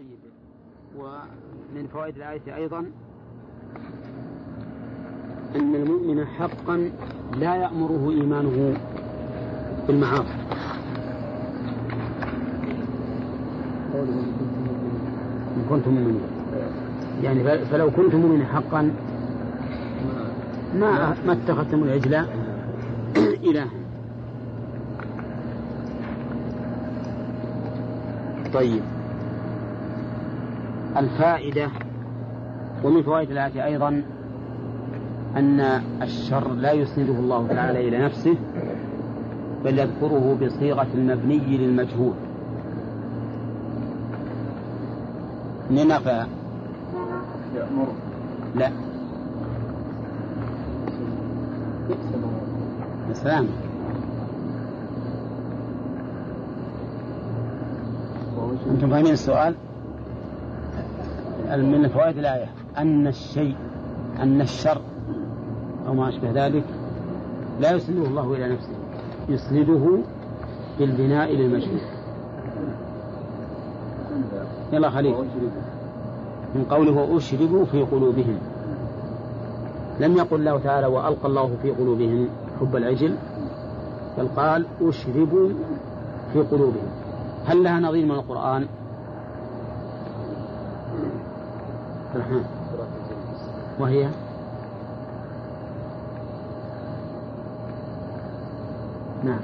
طيب ومن فوائد الآية أيضا أن المؤمن حقا لا يأمره إيمانه بالمعاصي. إن كنتم مؤمنين. يعني فلو كنتم مؤمنين حقا ما ما اتخذتم العجل إلها. طيب. الفائدة ومن فوائد الآية أيضا أن الشر لا يسنده الله تعالى إلى نفسه بل يذكره بصيغة المبني للمجهول. ننفى لا. سلام أنتم فاهمين السؤال؟ من فوائد الآية. أن الشيء أن الشر أو ما أشبه ذلك لا يسنده الله إلى نفسه. يسنده بالبناء للمجهول يلا خليل. من قوله وأشربوا في قلوبهم. لم يقل الله تعالى وألقى الله في قلوبهم حب العجل بل قال أشربوا في قلوبهم. هل لها نظير من القرآن؟ الرحمن وهي؟ نعم.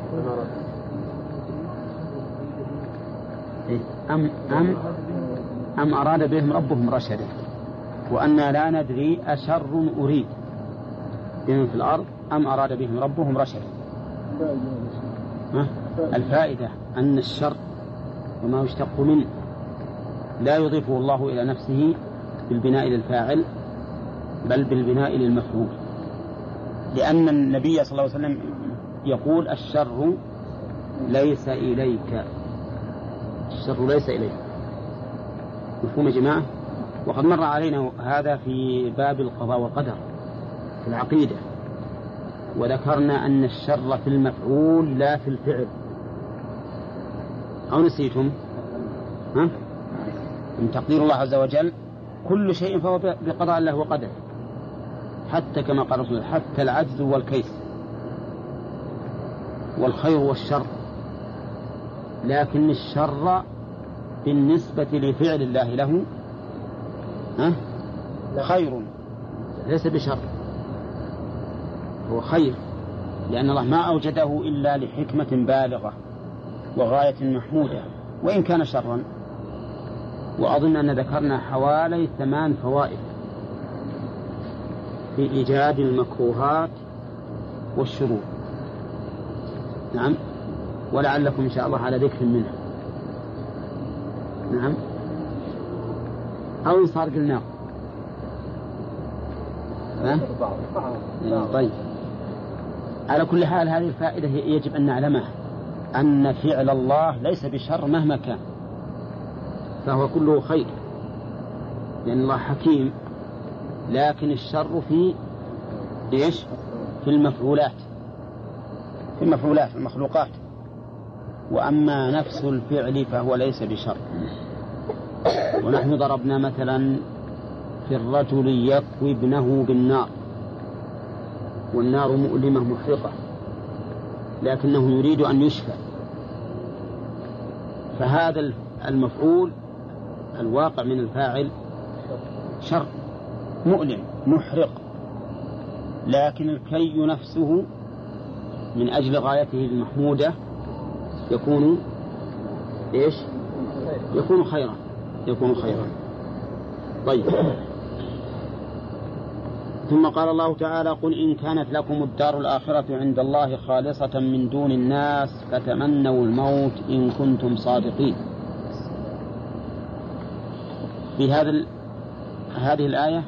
إيه؟ أم أم أم أراد بهم ربهم رشدا. وأنا لا ندري أشر أريد. بهم في الأرض أم أراد بهم ربهم رشدا. الفائدة أن الشر وما يشتق منه لا يضيفه الله إلى نفسه بالبناء للفاعل بل بالبناء للمفعول. لأن النبي صلى الله عليه وسلم يقول الشر ليس إليك. الشر ليس إليك. مفهوم يا جماعة؟ وقد مر علينا هذا في باب القضاء والقدر في العقيدة. وذكرنا أن الشر في المفعول لا في الفعل. أو نسيتم؟ ها؟ من تقدير الله عز وجل كل شيء فهو بقضاء الله وقدره. حتى كما قال رسول حتى العجز والكيس والخير والشر. لكن الشر بالنسبة لفعل الله له ها؟ خير. ليس بشر. هو خير. لأن الله ما أوجده إلا لحكمة بالغة وغاية محمودة. وإن كان شرا وأظن أن ذكرنا حوالي ثمان فوائد في إيجاد المكروهات والشرور نعم. ولعلكم إن شاء الله على ذكر منها. نعم. أو إن صار قلناه. طيب. على كل حال هذه الفائدة يجب أن نعلمها. أن فعل الله ليس بشر مهما كان. فهو كله خير. لأن الله حكيم. لكن الشر في إيش؟ في المفعولات. في المفعولات في المخلوقات. وأما نفس الفعل فهو ليس بشر. ونحن ضربنا مثلا في الرجل يكوي ابنه بالنار. والنار مؤلمة محرقة. لكنه يريد أن يشفى. فهذا المفعول الواقع من الفاعل شر مؤلم محرق. لكن الكي نفسه من أجل غايته المحمودة يكون إيش؟ يكون خيرا يكون خيرا. طيب. ثم قال الله تعالى قل إن كانت لكم الدار الآخرة عند الله خالصة من دون الناس فتمنوا الموت إن كنتم صادقين. في هذا هذه الآية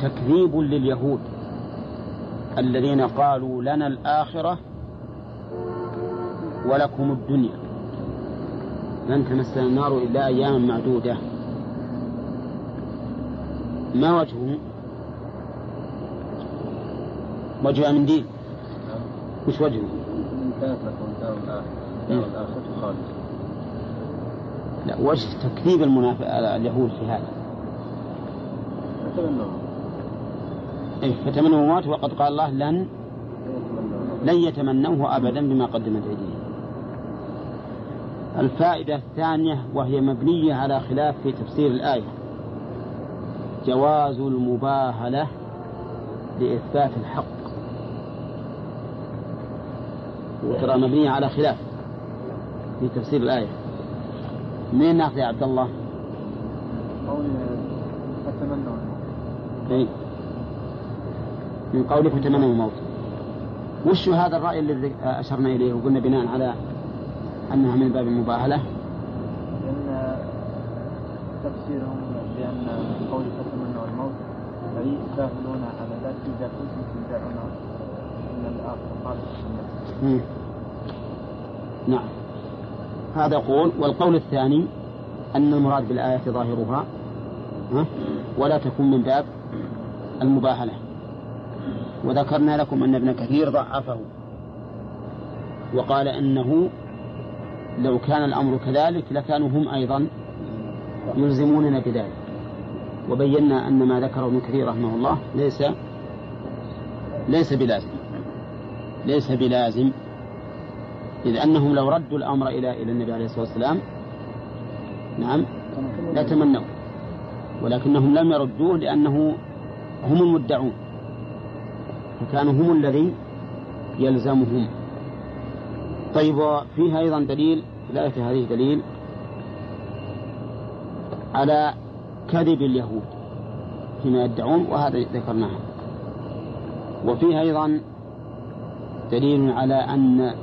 تكذيب لليهود الذين قالوا لنا الآخرة ولكم الدنيا. لن تمسنا النار إلا أياما معدودة. ما وجهه؟ وجه من دين. وش وجهه؟ الآخرة. دار الآخرة خالصة لا وجه تكذيب المنافق اليهود في هذا. إيه فتمنوا الموت وقد قال الله لن لن يتمنوه أبدا بما قدمت أيديهم. الفائدة الثانية وهي مبنية على خلاف في تفسير الآية. جواز المباهلة لإثبات الحق. وترى مبنية على خلاف في تفسير الآية. منين ناخذ يا عبد الله؟ إيه؟ من قوله فتمنوا الموت. وش هذا الرأي الذي أشرنا إليه وقلنا بناء على أنها من باب المباهلة؟ لأن تفسيرهم بأن قول فتمنوا الموت أي يستاهلون على ذلك إذا كنتم تدعون أن الآخر. قال نعم. هذا قول والقول الثاني أن المراد بالآية ظاهرها ولا تكون من باب المباهلة. وذكرنا لكم أن ابن كثير ضعفه وقال إنه لو كان الأمر كذلك لكانوا هم أيضا يلزموننا بذلك. وبينا أن ما ذكره ابن كثير رحمه الله ليس ليس بلازم ليس بلازم إذ أنهم لو ردوا الأمر إلى إلى النبي عليه الصلاة والسلام نعم لتمنوا ولكنهم لم يردوه لأنه هم المدعون. فكانوا هم الذي يلزمهم. طيب وفيها أيضا دليل الآية هذه دليل على كذب اليهود فيما يدعون وهذا ذكرناه وفيها أيضا دليل على أن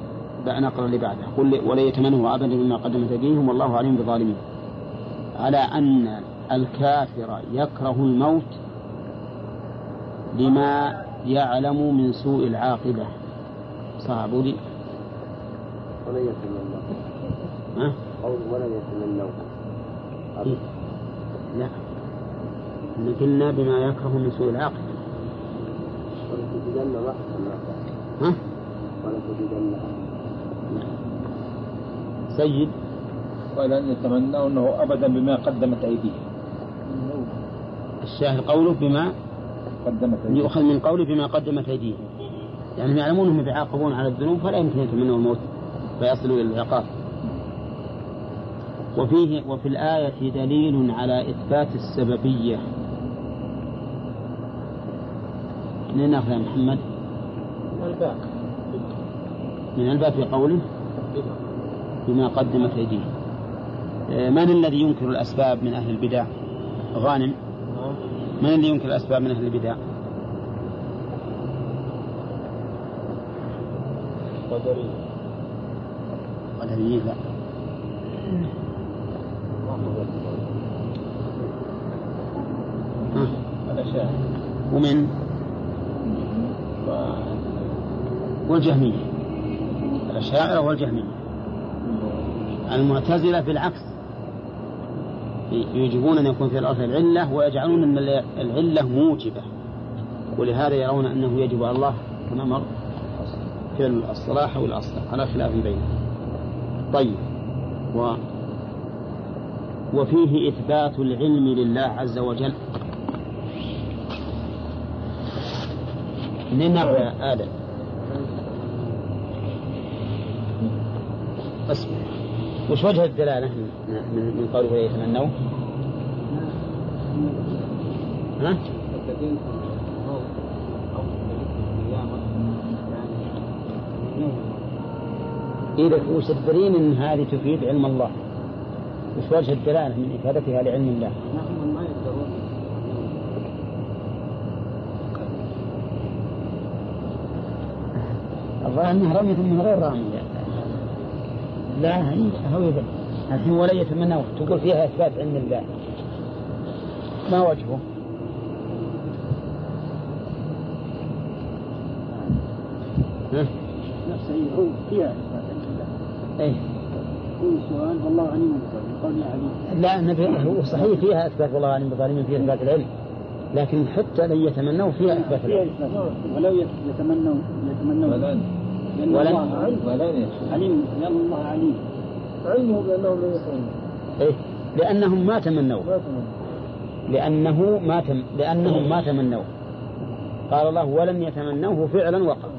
نقرأ اللي بعده. قل ولا يتمنوا أبدا بما قدمت أيديهم والله عليم بالظالمين على أن الكافر يكره الموت لما يعلم من سوء العاقبة. صعب لي. يتمنوا ها؟ قول ولن يتمنوا إيه؟ لا. قلنا بما يكره من سوء العاقبة. ولتجدن ما ها؟ ولتجدن سيد ولن يتمنوا أنه أبدا بما قدمت ايديهم الشاهد قوله بما قدمت أيديهم يؤخذ من قوله بما قدمت ايديهم يعني يعلمون أنهم يعاقبون على الذنوب فلا يمكن يتمنوا الموت فيصلوا إلى العقاب. وفيه وفي الآية دليل على إثبات السببية. من يا محمد؟ من الباب من الباب في قوله بما قدمت أيديهم آه، من الذي ينكر الأسباب من أهل البدع؟ غانم. من الذي ينكر الأسباب من أهل البدع؟ قدرية قدرية. لا ومن؟ والجهمية. الأشاعرة والجهمية. المعتزلة بالعكس يجبون أن يكون في الأرض العلة ويجعلون أن العلة موجبة. ولهذا يرون أنه يجب على الله كما مر في الصلاح والأصل على خلاف بينهم. طيب. و وفيه إثبات العلم لله عز وجل. يا آدم. اصبر وش وجه الدلالة من قوله يتمنوا ها؟ إذا وش الدليل أن هذه تفيد علم الله. وش وجه الدلالة من إفادتها لعلم الله؟ الظاهر أنها رمية من غير رامية لا هي هو يبل الحين ولا يتمنى تقول فيها إثبات علم الله. ما وجهه؟ نفسه هو فيها إثبات علم الله. كل سؤال والله عليم لا النبي هو صحيح فيها إثبات والله عليم بالظالمين فيها إثبات العلم. لكن حتى لن يتمنوا فيها إثبات العلم. ولو يتمنوا يتمنوا ولن عليم. لأن الله عليم. علمه بأنهم إيه؟ لأنهم ما تمنوا. لأنه ما تم لأنهم ما تمنوا. قال الله ولم يتمنوه فعلا وقع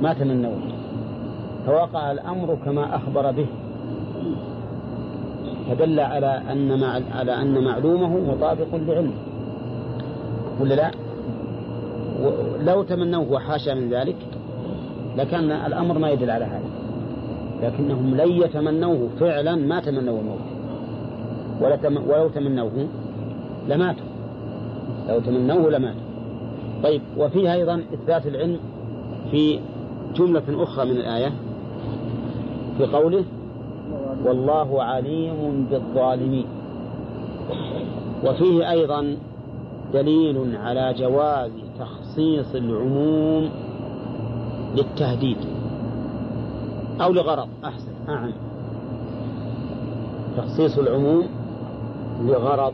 ما تمنوه فوقع الأمر كما أخبر به. فدل على أن مع على أن معلومه مطابق لعلمه. ولا لا؟ لو تمنوه وحاشا من ذلك لكان الأمر ما يدل على هذا. لكنهم لن يتمنوه فعلا ما تمنوا الموت. ولو تمنوه لماتوا. لو تمنوه لماتوا. طيب وفيها أيضا إثبات العلم في جملة أخرى من الآية. في قوله والله عليم بالظالمين. وفيه أيضا دليل على جواز تخصيص العموم للتهديد أو لغرض. أحسن. أعم تخصيص العموم لغرض.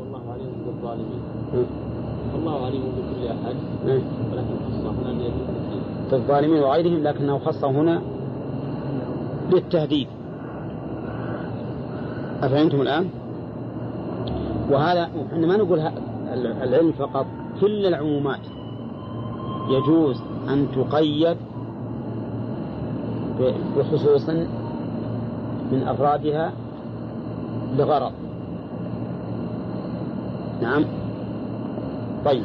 والله عليم بالظالمين. والله عليم بكل أحد. ولكن خصه هنا بالظالمين وغيرهم لكنه خصه هنا للتهديد. أفهمتم الآن؟ وهذا إحنا ما نقول العلم فقط كل العمومات. يجوز أن تقيد بخصوص من أفرادها لغرض نعم؟ طيب.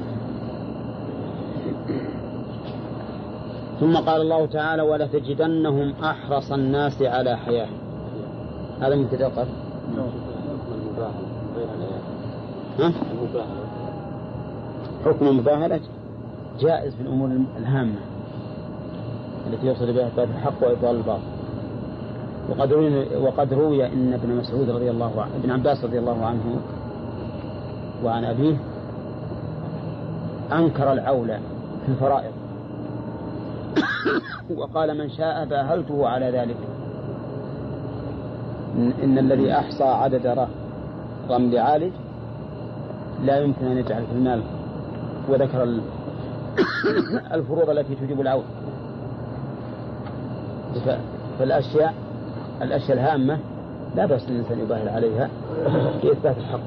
ثم قال الله تعالى ولتجدنهم أحرص الناس على حياة هذا من تدقق ها؟ حكم المباهلة جائز في الأمور الهامة التي يوصل بها إثبات الحق وإبطال الباطل. وقد روي وقد روي إن ابن مسعود رضي الله عنه ابن عباس رضي الله عنه وعن أبيه أنكر العول في الفرائض. وقال من شاء باهلته على ذلك. إن, إن الذي أحصى عدد رمل عالج لا يمكن أن يجعل في المال وذكر الفروض التي تجيب العون. فالأشياء الأشياء الهامة لا بأس الإنسان يباهل عليها في إثبات الحق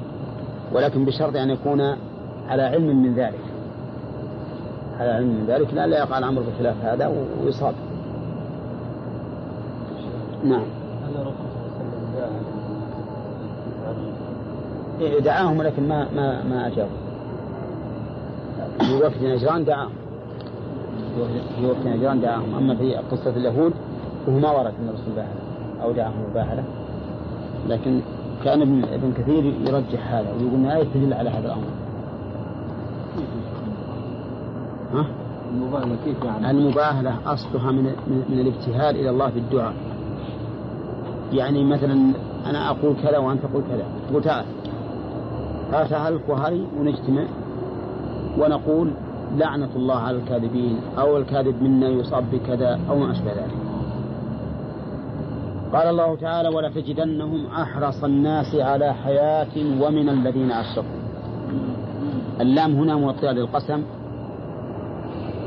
ولكن بشرط أن يكون على علم من ذلك. على علم من ذلك لا لا يقع الأمر بخلاف هذا ويصاب. نعم إيه دعاهم ولكن ما ما ما أجابوا في وقت نجران دعاهم في وقت نجران دعاهم أما في قصة اليهود فهو ما ورد من رسول الله أو دعاهم مباهلة لكن كان ابن ابن كثير يرجح هذا ويقول انها تدل على هذا الأمر. ها؟ المباهلة كيف يعني؟ المباهلة أصلها من من الابتهال إلى الله بالدعاء. يعني مثلا أنا أقول كذا وأنت تقول كذا، تقول تعال تعال تعال وهري ونجتمع ونقول لعنة الله على الكاذبين أو الكاذب منا يصاب بكذا أو ما أشبه ذلك. قال الله تعالى ولتجدنهم أحرص الناس على حياة ومن الذين أشركوا اللام هنا موطئة للقسم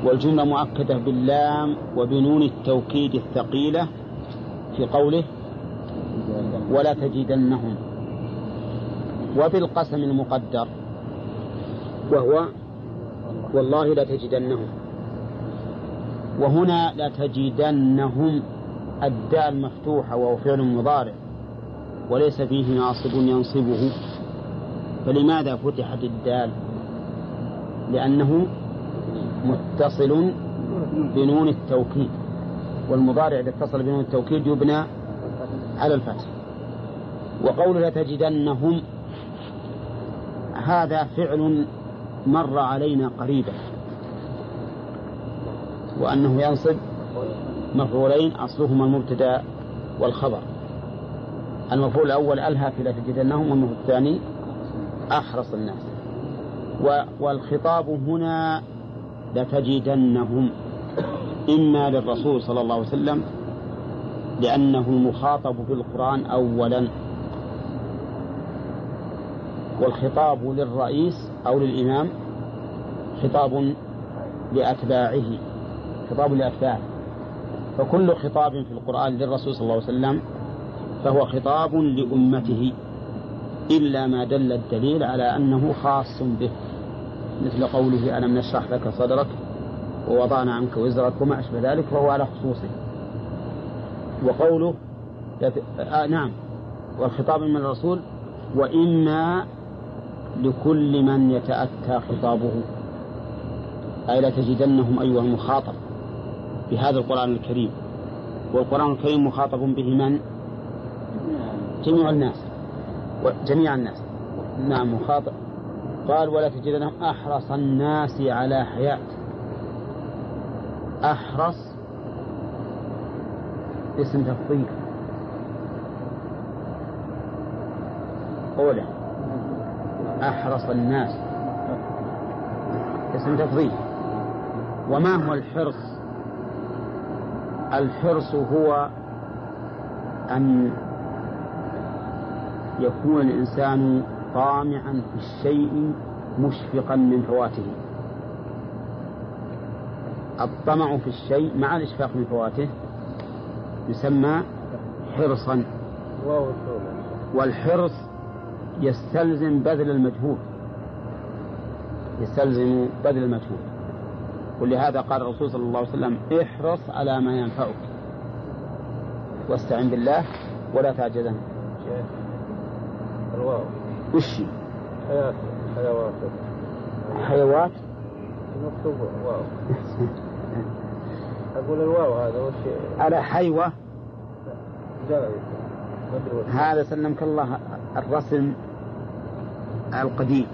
والجملة مؤكدة باللام وبنون التوكيد الثقيلة في قوله ولا تجدنهم وبالقسم المقدر وهو والله لتجدنهم. وهنا لتجدنهم الدال مفتوحة وهو فعل مضارع وليس فيه ناصب ينصبه. فلماذا فتحت الدال؟ لأنه متصل بنون التوكيد والمضارع إذا اتصل بنون التوكيد يبنى على الفتح. وقول لتجدنهم هذا فعل مر علينا قريبا. وأنه ينصب مفعولين أصلهما المبتدأ والخبر. المفعول الأول ألهى في لتجدنهم والمفعول الثاني أحرص الناس. والخطاب هنا لتجدنهم. إما للرسول صلى الله عليه وسلم لأنه المخاطب في القرآن أولا. والخطاب للرئيس أو للإمام خطاب لأتباعه خطاب لأتباعه. فكل خطاب في القرآن للرسول صلى الله عليه وسلم فهو خطاب لأمته إلا ما دل الدليل على أنه خاص به. مثل قوله ألم نشرح لك صدرك ووضعنا عنك وزرك وما أشبه ذلك فهو على خصوصه. وقوله. آه نعم. والخطاب من الرسول وإما لكل من يتأتى خطابه. أي لتجدنهم أيها المخاطب بهذا القرآن الكريم. والقرآن الكريم مخاطب به من؟ جميع الناس. جميع الناس. نعم مخاطب. قال ولا تجدنهم أحرص الناس على حياة. أحرص. اسم تفضيل. قوله أحرص الناس. اسم تفضيل وما هو الحرص؟ الحرص هو أن يكون الإنسان طامعا في الشيء مشفقا من فواته. الطمع في الشيء مع الإشفاق من فواته يسمى حرصا. والحرص يستلزم بذل المجهود يستلزم بذل المجهود ولهذا قال الرسول صلى الله عليه وسلم احرص على ما ينفعك. واستعن بالله ولا تعجزن. الواو وش حيوات حيوات مكتوب واو. أقول الواو هذا وش على حيوة. هذا سلمك الله. الرسم القديم.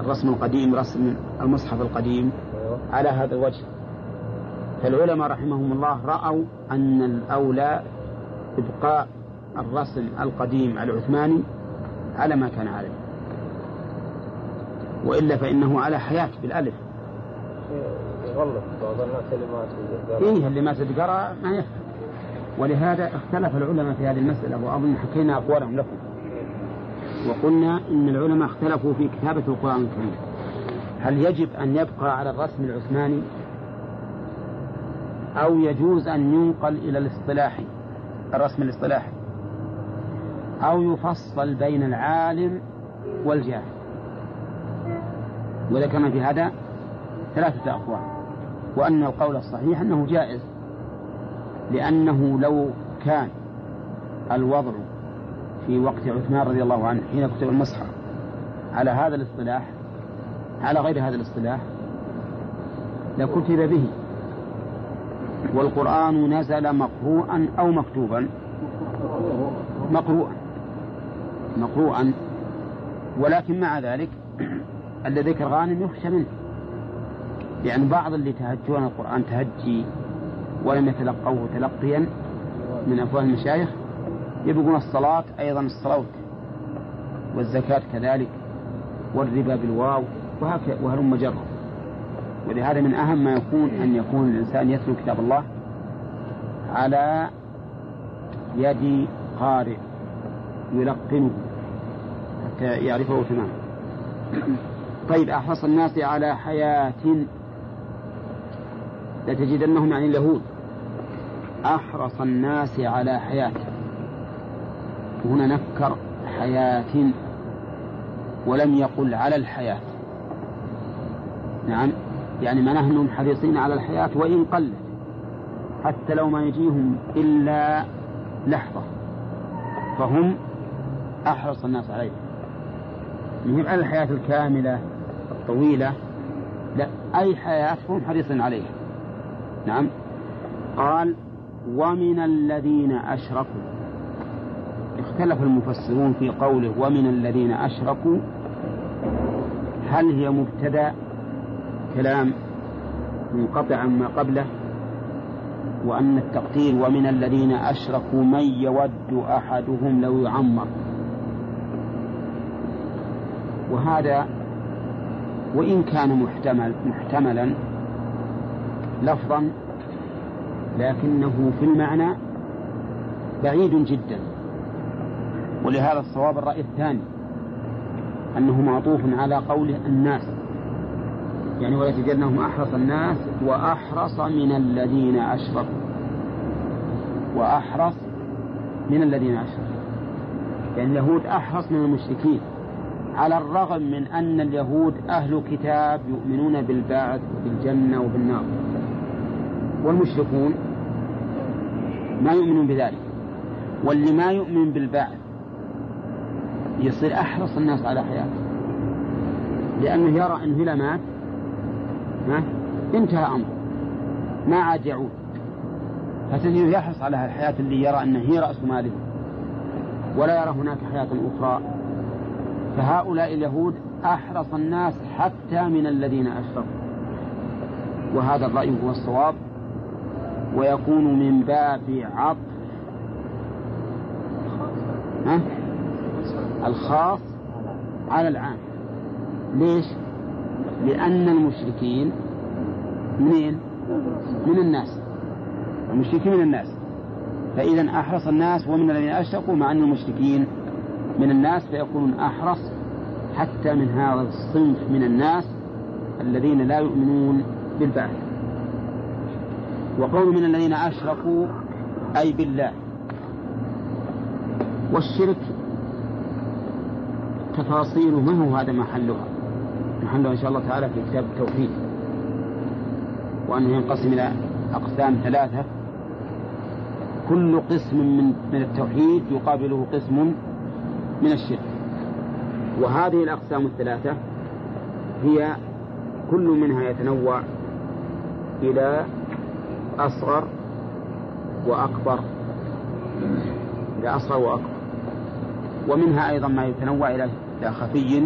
الرسم القديم رسم المصحف القديم. أيوه. على هذا الوجه. فالعلماء رحمهم الله رأوا أن الأولى إبقاء الرسم القديم العثماني على ما كان عليه. وإلا فإنه على حياة بالألف. يغلط بعض الناس كلمات إيه اللي ما تتقرأ ما يفهم. ولهذا اختلف العلماء في هذه المسألة وأظن حكينا أقوالهم لكم. وقلنا إن العلماء اختلفوا في كتابة القرآن الكريم. هل يجب أن يبقى على الرسم العثماني؟ أو يجوز أن ينقل إلى الاصطلاحي الرسم الاصطلاحي؟ أو يفصل بين العالم والجاهل؟ وذكرنا في هذا ثلاثة أقوال. وأن القول الصحيح أنه جائز لأنه لو كان الوضع في وقت عثمان رضي الله عنه حين كتب المصحف على هذا الاصطلاح على غير هذا الاصطلاح لكتب به. والقرآن نزل مقروءا أو مكتوبا. مقروءا. مقروءا. ولكن مع ذلك الذي ذكر غانم يخشى منه. لأن بعض اللي تهجون القرآن تهجي ولم يتلقوه تلقيا من أفواه المشايخ. يبقون الصلاة أيضا الصلوات والزكاة كذلك والربا بالواو وهكذا وهلم جرا ولهذا من أهم ما يكون أن يكون الإنسان يتلو كتاب الله على يد قارئ يلقنه حتى يعرفه تماما طيب أحرص الناس على حياة لتجدنهم يعني اليهود. أحرص الناس على حياة هنا نكر حياة ولم يقل على الحياة. نعم يعني ما نحن حريصين على الحياة وإن قلت حتى لو ما يجيهم إلا لحظة فهم أحرص الناس عليه. من على الحياة الكاملة الطويلة لا أي حياة هم حريصين عليها. نعم قال ومن الذين أشركوا اختلف المفسرون في قوله ومن الذين أشركوا هل هي مبتدأ كلام منقطع عما قبله؟ وأن التقدير ومن الذين أشركوا من يود أحدهم لو يعمر. وهذا وإن كان محتمل محتملا لفظا لكنه في المعنى بعيد جدا. ولهذا الصواب الرأي الثاني أنه معطوف على قوله الناس. يعني ولتجدنهم أحرص الناس وأحرص من الذين أشركوا. وأحرص من الذين أشركوا. يعني اليهود أحرص من المشركين على الرغم من أن اليهود أهل كتاب يؤمنون بالبعث وبالجنة وبالنار. والمشركون ما يؤمنون بذلك. واللي ما يؤمن بالبعث يصير أحرص الناس على حياته لأنه يرى أنه إذا مات انتهى أمره. ما عاد يعود. فتجده يحرص على الحياة اللي يرى أنها هي رأس ماله. ولا يرى هناك حياة أخرى. فهؤلاء اليهود أحرص الناس حتى من الذين أشركوا. وهذا الرأي هو الصواب. ويكون من باب عطف. ها؟ الخاص على العام. ليش؟ لأن المشركين منين؟ من الناس. المشركين من الناس. فإذا أحرص الناس ومن الذين أشركوا مع أن المشركين من الناس فيكونون أحرص حتى من هذا الصنف من الناس الذين لا يؤمنون بالبعث. وقول من الذين أشركوا أي بالله. والشرك تفاصيله ما هو هذا محلها؟ محلها إن شاء الله تعالى في كتاب التوحيد. وأنه ينقسم إلى أقسام ثلاثة. كل قسم من من التوحيد يقابله قسم من الشرك. وهذه الأقسام الثلاثة هي كل منها يتنوع إلى أصغر وأكبر. إلى أصغر وأكبر. ومنها أيضا ما يتنوع إلى خفي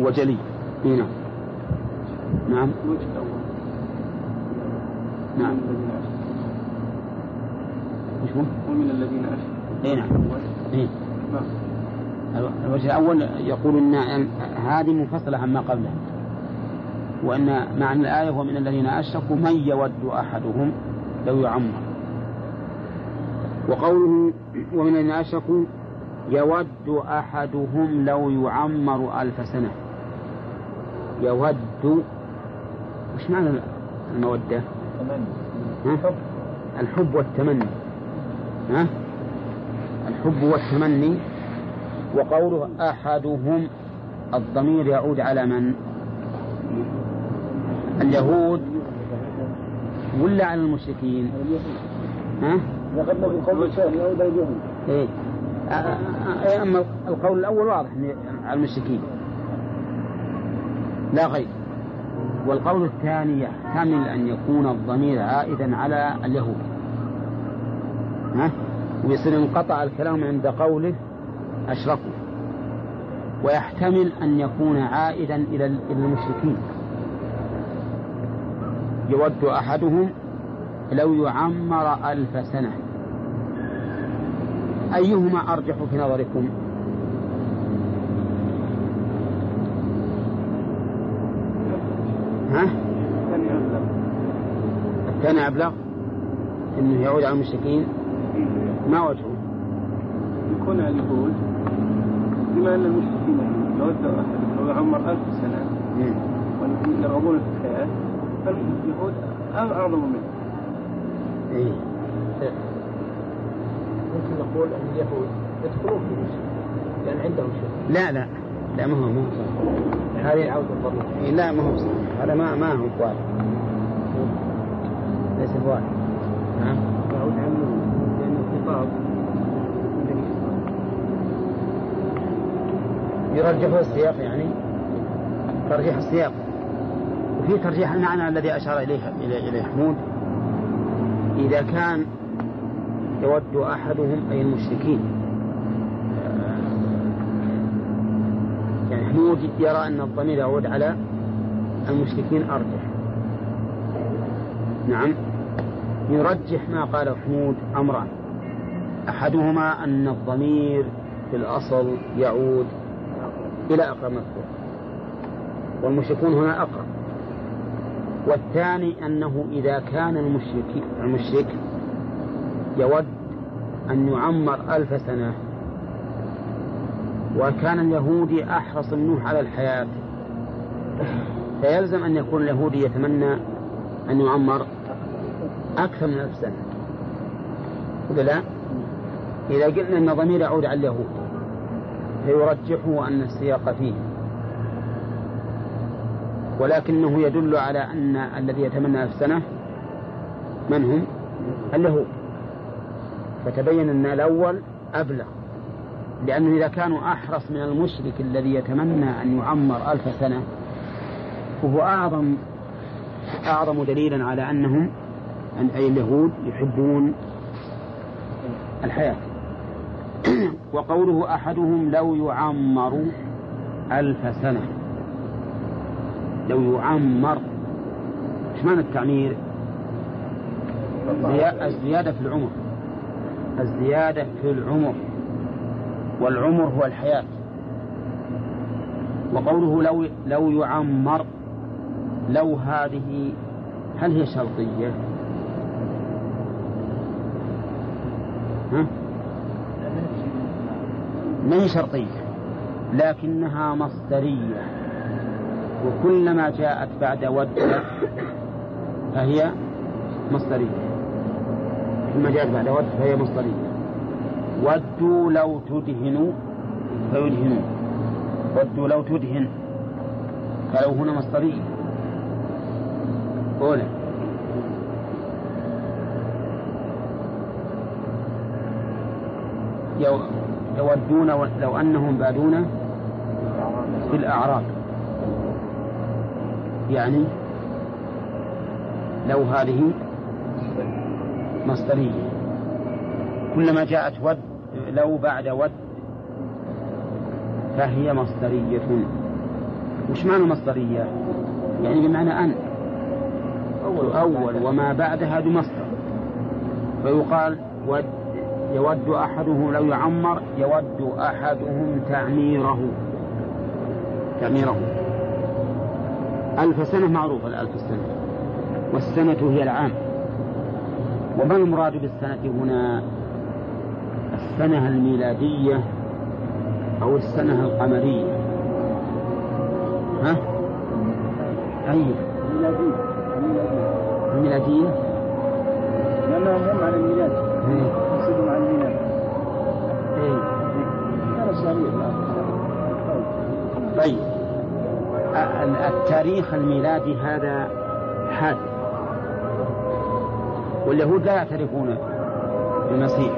وجلي. هنا نعم. نعم. وش هو؟ ومن الذين أشركوا نعم؟ الوجه الأول يقول أن هذه منفصلة عما قبلها وأن معنى الآية هو من الذين أشركوا من يود أحدهم لو يعمر. وقوله ومن الذين أشركوا يود أحدهم لو يعمر ألف سنة يود وش معنى المودة؟ ها؟ الحب والتمني ها؟ الحب والتمني وقوله أحدهم الضمير يعود على من؟ اليهود ولا على المشركين؟ ها؟ القول الثاني يعود اليهود إيه أما القول الأول واضح على المشركين. لا غير. والقول الثاني يحتمل أن يكون الضمير عائدا على اليهود. ها؟ ويصير انقطع الكلام عند قوله أشركوا. ويحتمل أن يكون عائدا إلى المشركين. يود أحدهم لو يعمر ألف سنة. أيهما أرجح في نظركم؟ ها؟ الثاني أبلغ؟ أنه يعود على المشركين؟ ما وجهه؟ يكون على اليهود بما أن المشركين يود أحد لو يعمر ألف سنة ويرغبون في الحياة فاليهود أعظم منه. إيه. نقول أن اليهود يدخلون في المسلم لأن عندهم شرك. لا لا لا ما هو هو صحيح. هذه يعود الضمير إيه، لا ما هو صحيح. هذا ما ما هو بواحد ليس بواحد نعم يعود عنه لأن الخطاب النبي صلى الله عليه وسلم. يرجح السياق يعني؟ ترجيح السياق. وفي ترجيح المعنى الذي أشار إليه إليه حمود. إذا كان يود أحدهم أي المشركين. يعني حمود يرى أن الضمير يعود على المشركين أرجح؟ نعم. يرجح ما قاله حمود أمران. أحدهما أن الضمير في الأصل يعود إلى أقرب مذكور. والمشركون هنا أقرب. والثاني أنه إذا كان المشرك المشرك يود أن يعمر ألف سنة. وكان اليهودي أحرص منه على الحياة. فيلزم أن يكون اليهودي يتمنى أن يعمر أكثر من ألف سنة. ولا لا؟ إذا قلنا أن الضمير يعود على اليهود فيرجحه أن السياق فيه. ولكنه يدل على أن الذي يتمنى ألف سنة من هم؟ اليهود. فتبين أن الأول أبلغ لأنه إذا كانوا أحرص من المشرك الذي يتمنى أن يعمر ألف سنة فهو أعظم أعظم دليلا على أنهم أي اليهود يحبون الحياة. وقوله أحدهم لو يعمر ألف سنة. لو يعمر إيش معنى التعمير؟ الزيادة في العمر. الزيادة في العمر والعمر هو الحياة وقوله لو لو يعمر لو هذه هل هي شرطية؟ ها؟ ما هي شرطية لكنها مصدرية وكلما جاءت بعد ود فهي مصدرية كلما جاءت بعد ود فهي مصدرية ودوا لو تدهنوا فيدهنون. ودوا لو تدهن. فلو هنا مصدرية أولى يودون لو أنهم بادون في الأعراب يعني لو هذه مصدرية. كلما جاءت ود لو بعد ود فهي مصدرية. وش معنى مصدرية؟ يعني بمعنى أن. أول وما بعدها. بمصدر فيقال ود يود أحدهم لو يعمر يود أحدهم تعميره. تعميره. ألف سنة معروفة الألف سنة والسنة هي العام. وما المراد بالسنة هنا؟ السنة الميلادية أو السنة القمرية. ها؟ أي الميلادية. الميلادية. لأنهم هم على الميلاد يقصدون على الميلاد إيه. طيب التاريخ الميلادي هذا حادث. واليهود لا يعترفون بالمسيح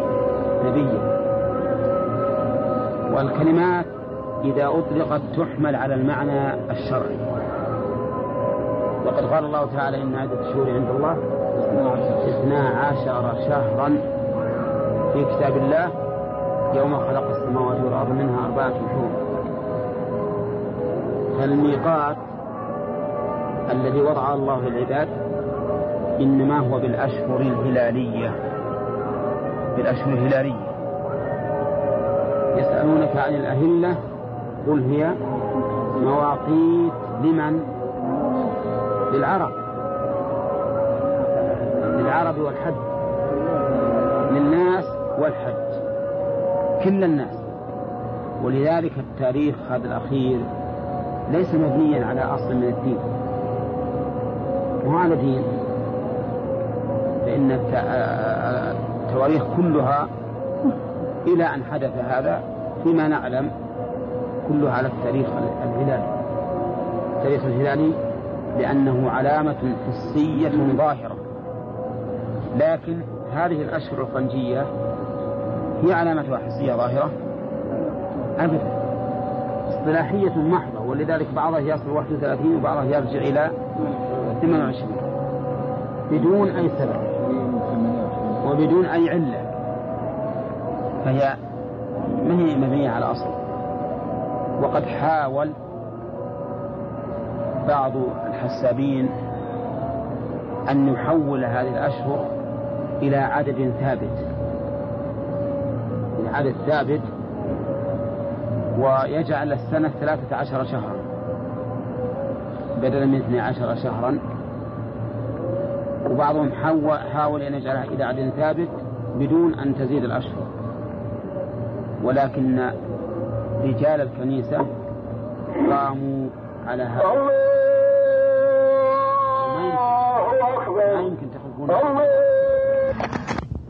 نبيا. والكلمات إذا أطلقت تحمل على المعنى الشرعي. وقد قال الله تعالى إن عدة الشهور عند الله اثنا عشر شهرا في كتاب الله يوم خلق السماوات والأرض منها أربعة شهور. فالميقات الذي وضعه الله للعباد إنما هو بالأشهر الهلالية بالأشهر الهلالية. يسألونك عن الأهلة قل هي مواقيت لمن؟ للعرب. للعرب والحج. للناس والحج. كل الناس. ولذلك التاريخ هذا الأخير ليس مبنيا على أصل من الدين. وهذا دين. فإن التواريخ كلها إلى أن حدث هذا فيما نعلم كلها على التاريخ الهلالي. التاريخ الهلالي لأنه علامة حسية ظاهرة. لكن هذه الأشهر الفرنجية هي علامتها حسية ظاهرة. أبدا. اصطلاحية محضة ولذلك بعضها يصل 31 وبعضها يرجع إلى 28 بدون أي سبب. وبدون أي علة. فهي ما هي مبنية على أصل؟ وقد حاول بعض الحسابين أن يحول هذه الأشهر إلى عدد ثابت. إلى عدد ثابت ويجعل السنة ثلاثة عشر شهرا. بدلا من اثني عشر شهرا. وبعضهم حاول أن يجعلها إلى عدد ثابت بدون أن تزيد الأشهر ولكن رجال الكنيسة قاموا على هذا ما يمكن, ما يمكن تخلفون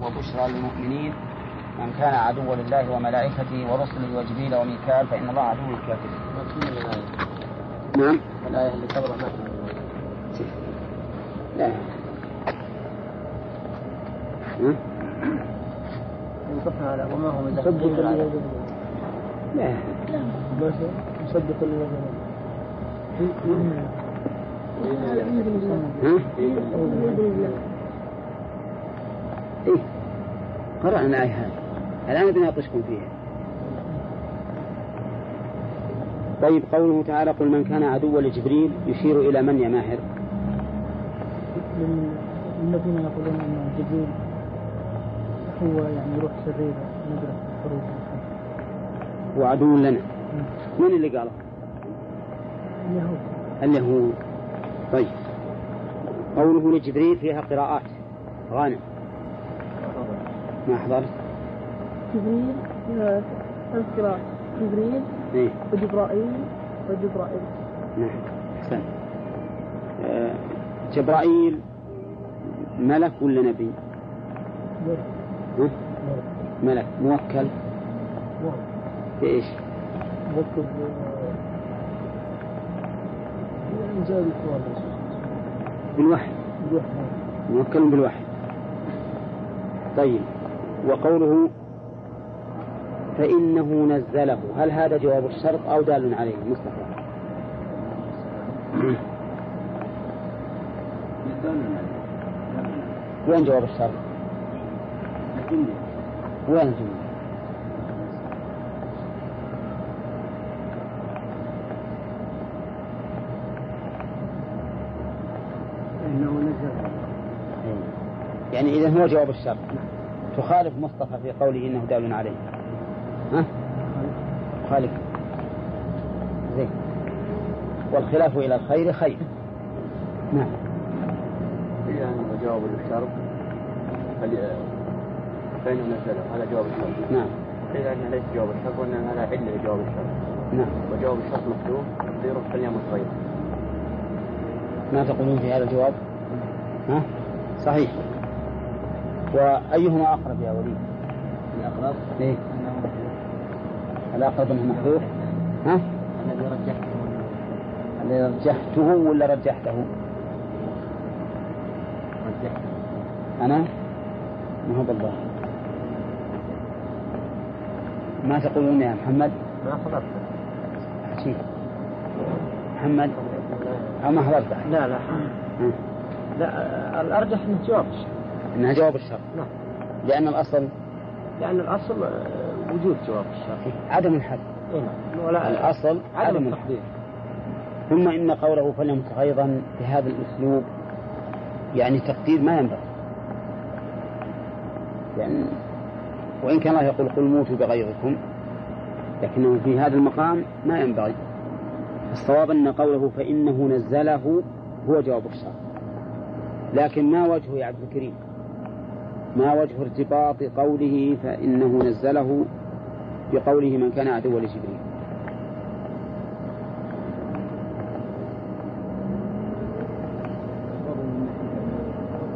وبشرى للمؤمنين من كان عدوا لله وملائكته ورسله وجبريل وميكال فإن الله عدو الكافرين. نعم. الآية اللي قبلها ما لا. ها؟ على وما هو مصدق على لا مصدق لما ها؟ إيه. قرأنا الآية هذه. الآن بناقشكم فيها. طيب قوله تعالى قل من كان عدوا لجبريل يشير إلى من يا ماهر؟ الذين يقولون أن جبريل هو يعني روح شريرة ندرة الخروج. وعدو لنا. من اللي قاله؟ اليهود. اليهود. طيب. قوله لجبريل فيها قراءات. غانم. ما حضرت؟ جبريل ثلاث قراءات جبريل إيه. وجبرائيل وجبرائيل. نعم. أحسن. آه، جبرائيل ملك ولا نبي؟ ها؟ ملك موكل؟ بإيش؟ زي الكوال بالوحي. موكل بالوحي. طيب وقوله فإنه نزله. هل هذا جواب الشرط أو دال عليه؟ مصطفى. وين جواب الشرط؟ وين الجملة إنه نزل. يعني إذا هو جواب الشرط تخالف مصطفى في قوله إنه دال عليه. ها؟ خالف زين. والخلاف إلى الخير خير. نعم. إذا أنه جواب للشرط فإنه نزله هذا جواب الشرط. نعم. إذا أنه ليس جواب الشرط وأن هذا علة لجواب الشرط. نعم. وجواب الشرط مكتوب تقديره فليمت غيره ما تقولون في هذا الجواب؟ ها؟ صحيح. وأيهما أقرب يا وليد؟ الأقرب؟ إيه؟ الأقرب أنه محذوف؟ ها؟ الذي رجحته. الذي رجحته ولا رجحته؟ رجحته. أنا؟ ما هو بالله ما تقولون يا محمد؟ ما حضرت. حكيم محمد؟ أو ما حضرت؟ لا لا. لا الأرجح من جواب الشرط إنها جواب الشرط نعم. لأن الأصل؟ لأن الأصل آه، وجود جواب الشرط عدم الحد. إيه نعم. ولا الأصل عدم عدم التحديد ثم إن قوله فليمت أيضا بهذا الأسلوب يعني تقدير ما ينبغي. يعني وإن كان الله يقول قل موتوا بغيظكم لكنه في هذا المقام ما ينبغي. الصواب أن قوله فإنه نزله هو جواب الشرط لكن ما وجهه يا عبد الكريم؟ ما وجه ارتباط قوله فإنه نزله بقوله من كان عدوا لجبريل؟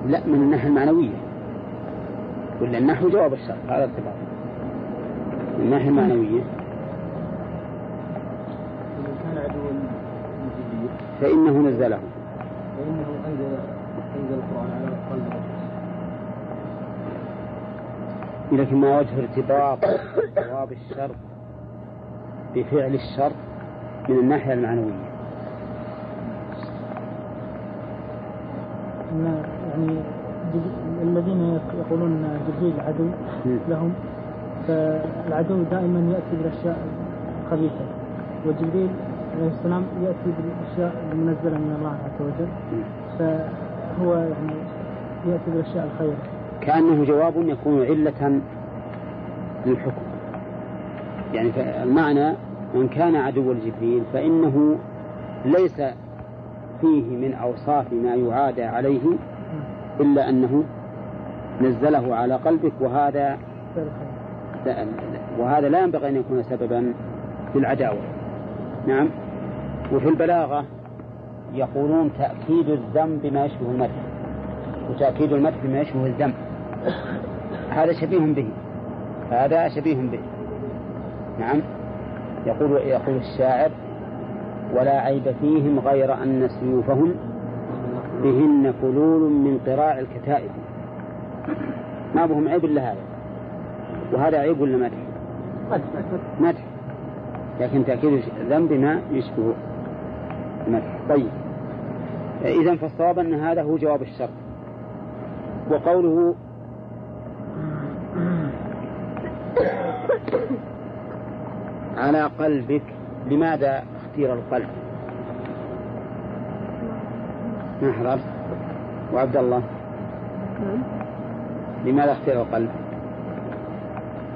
لا من الناحية المعنوية. ولا النحو جواب الشرط هذا ارتباط من الناحية المعنوية فإنه نزله. فإنه أنزل أنزل القرآن على قلب لكن ما وجه ارتباط جواب الشرط بفعل الشرط من الناحية المعنوية؟ يعني الذين يقولون جبريل عدو. لهم فالعدو دائما يأتي بالأشياء الخبيثة وجبريل عليه السلام يأتي بالأشياء المنزلة من الله عز وجل. فهو يعني يأتي بالأشياء الخيره كأنه جواب يكون علة للحكم يعني المعنى من كان عدوا لجبريل فإنه ليس فيه من أوصاف ما يعادى عليه إلا أنه نزله على قلبك وهذا وهذا لا ينبغي أن يكون سببا في العداوة. نعم. وفي البلاغة يقولون تأكيد الذم بما يشبه المدح وتأكيد المدح بما يشبه الذم هذا شبيه به هذا شبيه به. نعم. يقول يقول الشاعر ولا عيب فيهم غير أن سيوفهم بهن فلول من قراع الكتائب. ما بهم عيب إلا هذا. وهذا عيب ولا مدح؟ مدح. لكن تأكيد الذنب ما يشبه المدح. طيب. إذا فالصواب أن هذا هو جواب الشرط وقوله على قلبك لماذا اختير القلب؟ ما حضر وعبد الله. لماذا اختير القلب؟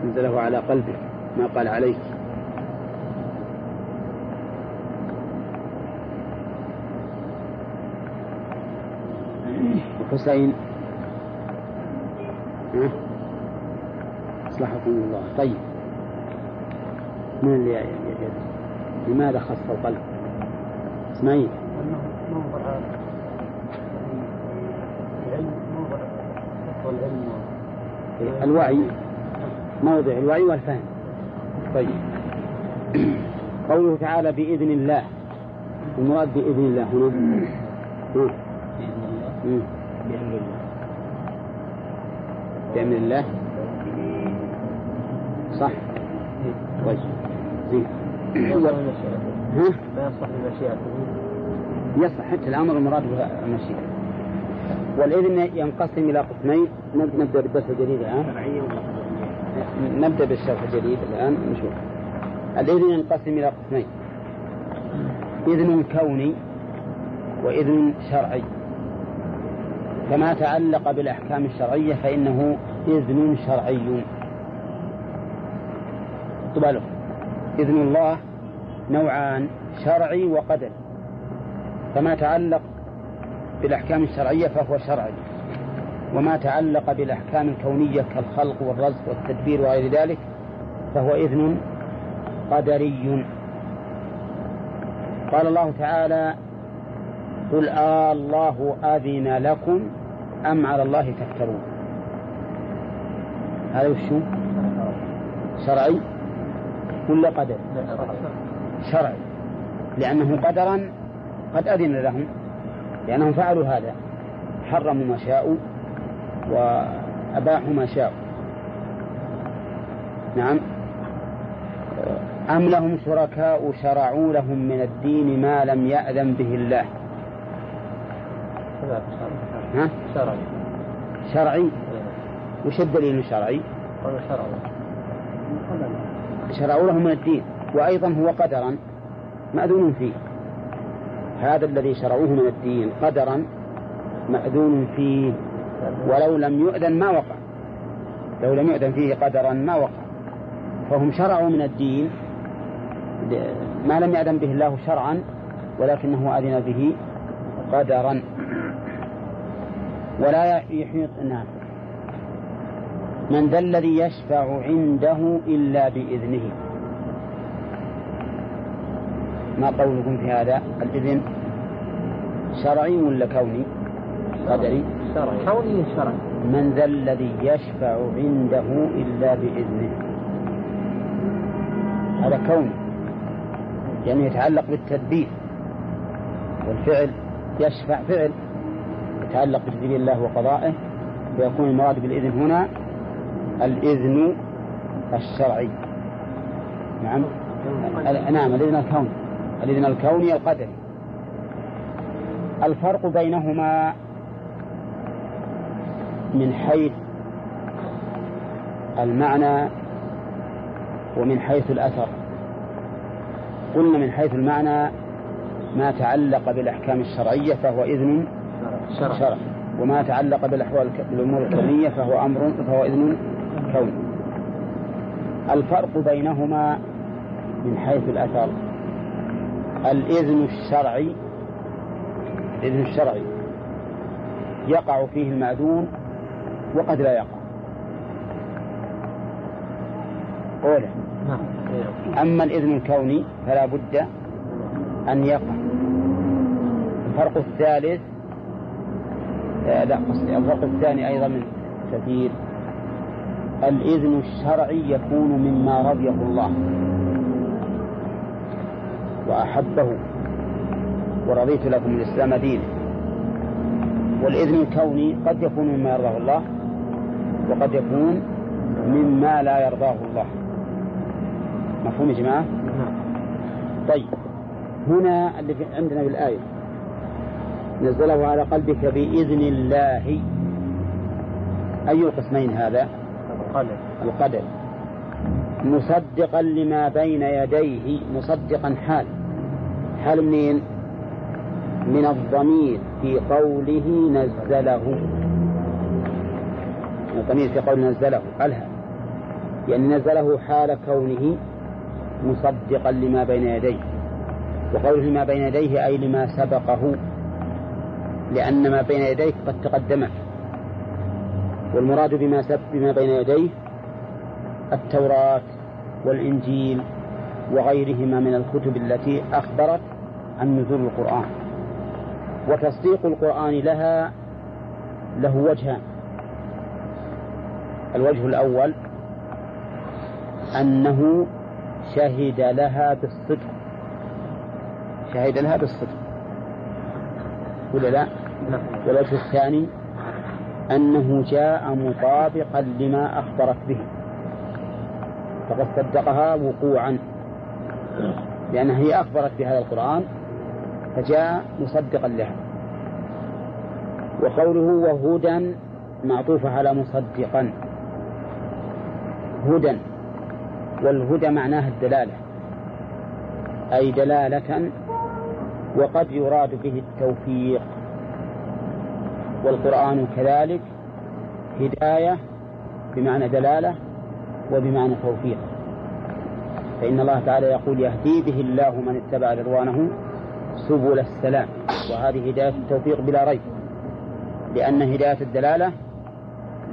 نزله على قلبك ما قال عليك حسين. أصلحكم الله. طيب. من اللي لماذا خص القلب؟ إسماعيل. الوعي موضع الوعي والفهم. طيب. قوله تعالى بإذن الله. المراد بإذن الله هنا. بإذن الله. بأمر الله. بأمر الله صح. طيب. زين. ها؟ ما يصح بمشيئته يصح. حتى الأمر المراد المشيئة. والإذن ينقسم إلى قسمين. نبدأ بالدرس الجديد الآن. نبدأ بالشرح الجديد الآن. نشوف. الإذن ينقسم إلى قسمين. إذن كوني وإذن شرعي. فما تعلق بالأحكام الشرعية فإنه إذن شرعي. طبعا. إذن الله نوعان شرعي وقدري. فما تعلق بالأحكام الشرعية فهو شرعي. وما تعلق بالأحكام الكونية كالخلق والرزق والتدبير وغير ذلك فهو إذن قدري. قال الله تعالى قل آه آلله أذن لكم أم على الله تفترون. هذا وشو شرعي ولا قدر؟ شرعي. لأنه قدرا قد أذن لهم. لأنهم فعلوا هذا. حرموا ما شاءوا وأباحوا ما شاءوا. نعم. أم لهم شركاء شرعوا لهم من الدين ما لم يأذن به الله؟ ها؟ شرعي. شرعي. وش الدليل الشرعي؟ قالوا شرعي شرعوا له من الدين. وأيضا هو قدرا مأذون فيه. هذا الذي شرعوه من الدين قدرا مأذون فيه. ولو لم يؤذن ما وقع. لو لم يؤذن فيه قدرا ما وقع. فهم شرعوا من الدين. ما لم يأذن به الله شرعا ولكنه أذن به قدرا. ولا يحيط نعم. من ذا الذي يشفع عنده إلا بإذنه. ما قولكم في هذا الإذن؟ شرعي ولا كوني؟ قدري. شرعي. كوني شرعي. من ذا الذي يشفع عنده إلا بإذنه. هذا كوني يعني يتعلق بالتدبير والفعل. يشفع فعل. يتعلق بتدبير الله وقضائه. فيكون المراد بالإذن هنا الإذن الشرعي. نعم. نعم. الإذن الكوني الإذن الكوني القدري الفرق بينهما من حيث المعنى ومن حيث الأثر. قلنا من حيث المعنى ما تعلق بالأحكام الشرعية فهو إذن شرعي شرعي وما تعلق بالأحوال بالأمور الكونية فهو أمر فهو إذن كوني الفرق بينهما من حيث الأثر. الإذن الشرعي الإذن الشرعي. يقع فيه المأذون وقد لا يقع. قوله نعم. أما الإذن الكوني فلا بد أن يقع. الفرق الثالث آه لا قصدي الفرق الثاني أيضا من كثير الإذن الشرعي يكون مما رضيه الله. وأحبه ورضيت لكم الإسلام دينا والإذن الكوني قد يكون مما يرضاه الله وقد يكون مما لا يرضاه الله. مفهوم يا جماعة؟ طيب. هنا اللي في عندنا بالآية. نزله على قلبك بإذن الله. أي القسمين هذا؟ القدر. القدر. مصدقا لما بين يديه مصدقا حال حال منين؟ من الضمير في قوله نزله؟ الضمير في قوله نزله ألها. يعني نزله حال كونه مصدقا لما بين يديه. وقوله ما بين يديه أي لما سبقه لأن ما بين يديه قد تقدمت والمراد بما بما بين يديه التوراة والإنجيل وغيرهما من الكتب التي أخبرت عن نزول القرآن. وتصديق القرآن لها له وجهان. الوجه الأول أنه شهد لها بالصدق. شهد لها بالصدق. ولا لا؟ والوجه الثاني أنه جاء مطابقا لما أخبرت به. فقد صدقها وقوعا. لأنها هي أخبرت بهذا القرآن فجاء مصدقا لها. وقوله وهدى معطوفة على مصدقا. هدى. والهدى معناه الدلالة. أي دلالة وقد يراد به التوفيق. والقرآن كذلك هداية بمعنى دلالة وبمعنى توفيق. فإن الله تعالى يقول يهدي به الله من اتبع رضوانه سبل السلام. وهذه هداية التوفيق بلا ريب. لأن هداية الدلالة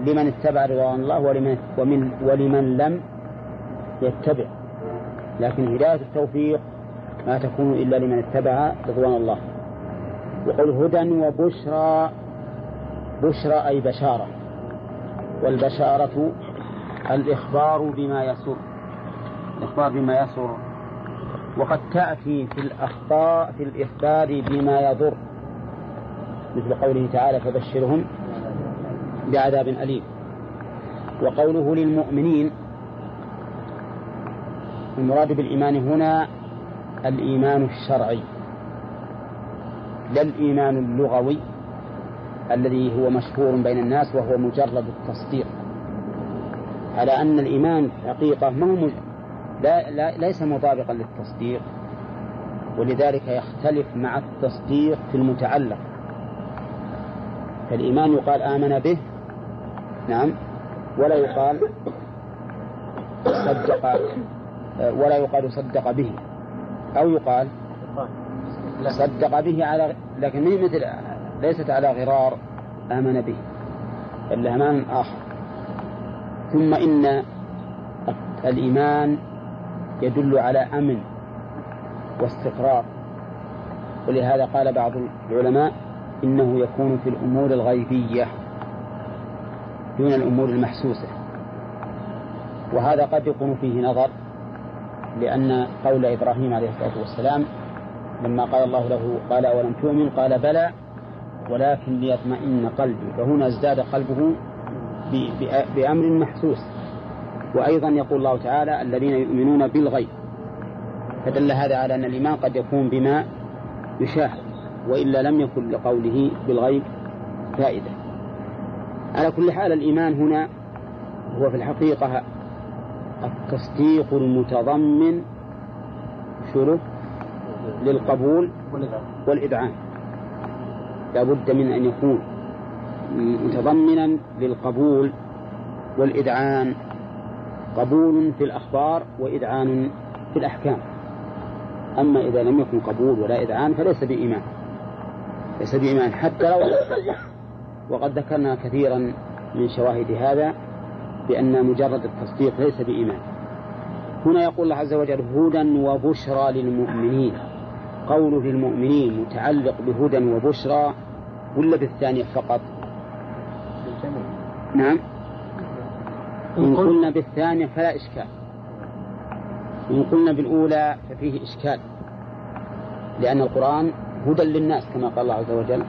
لمن اتبع رضوان الله ولمن, ومن ولمن لم يتبع. لكن هداية التوفيق ما تكون إلا لمن اتبع رضوان الله. وقل هدى وبشرى بشرى أي بشارة. والبشارة الإخبار بما يسر. الإخبار بما يسر وقد تأتي في الأخطاء في الإخبار بما يضر. مثل قوله تعالى فبشرهم بعذاب أليم. وقوله للمؤمنين المراد بالإيمان هنا الإيمان الشرعي لا الإيمان اللغوي الذي هو مشهور بين الناس وهو مجرد التصديق. على أن الإيمان حقيقة ما هو لا, لا ليس مطابقا للتصديق ولذلك يختلف مع التصديق في المتعلق. فالإيمان يقال آمن به نعم ولا يقال صدق ولا يقال صدق به أو يقال صدق به على لكن ما مثل ليست على غرار آمن به بل أمان آخر. ثم إن الإيمان يدل على أمن واستقرار. ولهذا قال بعض العلماء إنه يكون في الأمور الغيبية دون الأمور المحسوسة. وهذا قد يكون فيه نظر لأن قول إبراهيم عليه الصلاة والسلام لما قال الله له قال أولم تؤمن؟ قال بلى ولكن ليطمئن قلبي. فهنا ازداد قلبه بأمر محسوس. وأيضا يقول الله تعالى الذين يؤمنون بالغيب. فدل هذا على أن الإيمان قد يكون بما يشاهد وإلا لم يكن لقوله بالغيب فائدة. على كل حال الإيمان هنا هو في الحقيقة التصديق المتضمن شروط للقبول والإذعان لا بد من أن يكون متضمنا للقبول والإذعان قبول في الأخبار وإذعان في الأحكام. أما إذا لم يكن قبول ولا إذعان فليس بإيمان. ليس بإيمان. حتى لو وقد ذكرنا كثيرا من شواهد هذا بأن مجرد التصديق ليس بإيمان. هنا يقول الله عز وجل هدى وبشرى للمؤمنين. قوله للمؤمنين متعلق بهدى وبشرى ولا بالثانية فقط؟ نعم. إن قلنا بالثانية فلا إشكال. إن قلنا بالأولى ففيه إشكال. لأن القرآن هدى للناس كما قال الله عز وجل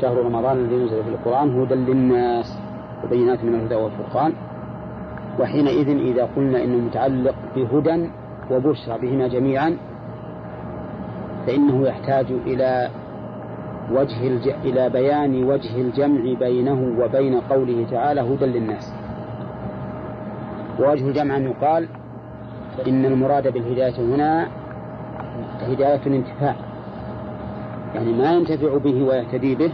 شهر رمضان الذي نزل في القرآن هدى للناس وبينات من الهدى والفرقان. وحينئذ إذا قلنا إنه متعلق بهدى وبشرى بهما جميعا فإنه يحتاج إلى وجه الج... إلى بيان وجه الجمع بينه وبين قوله تعالى هدى للناس. ووجه الجمع أن يقال إن المراد بالهداية هنا هداية الانتفاع. يعني ما ينتفع به ويهتدي به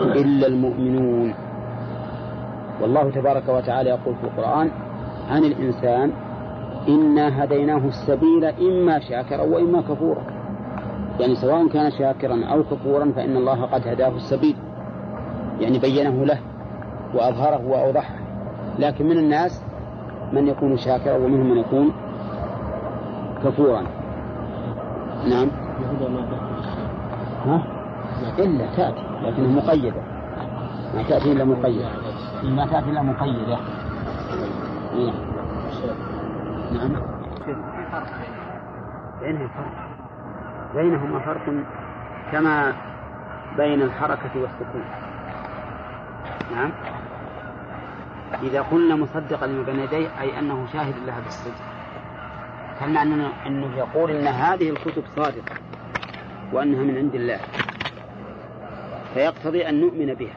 إلا المؤمنون. والله تبارك وتعالى يقول في القرآن عن الإنسان إنا هديناه السبيل إما شاكرا وإما كفورا. يعني سواء كان شاكرا أو كفورا فإن الله قد هداه السبيل. يعني بينه له وأظهره وأوضحه. لكن من الناس من يكون شاكرا ومنهم من يكون كفورا. نعم. ها؟ إلا تأتي لكنها مقيدة. ما تأتي إلا مقيدة. ما تأتي إلا مقيدة. إيه. نعم. بينهم فرق. بينهما فرق كما بين الحركة والسكون. نعم. إذا قلنا مصدقا لما بين يديه أي أنه شاهد لها بالصدق. هل معنى أنه يقول أن هذه الكتب صادقة وأنها من عند الله. فيقتضي أن نؤمن بها.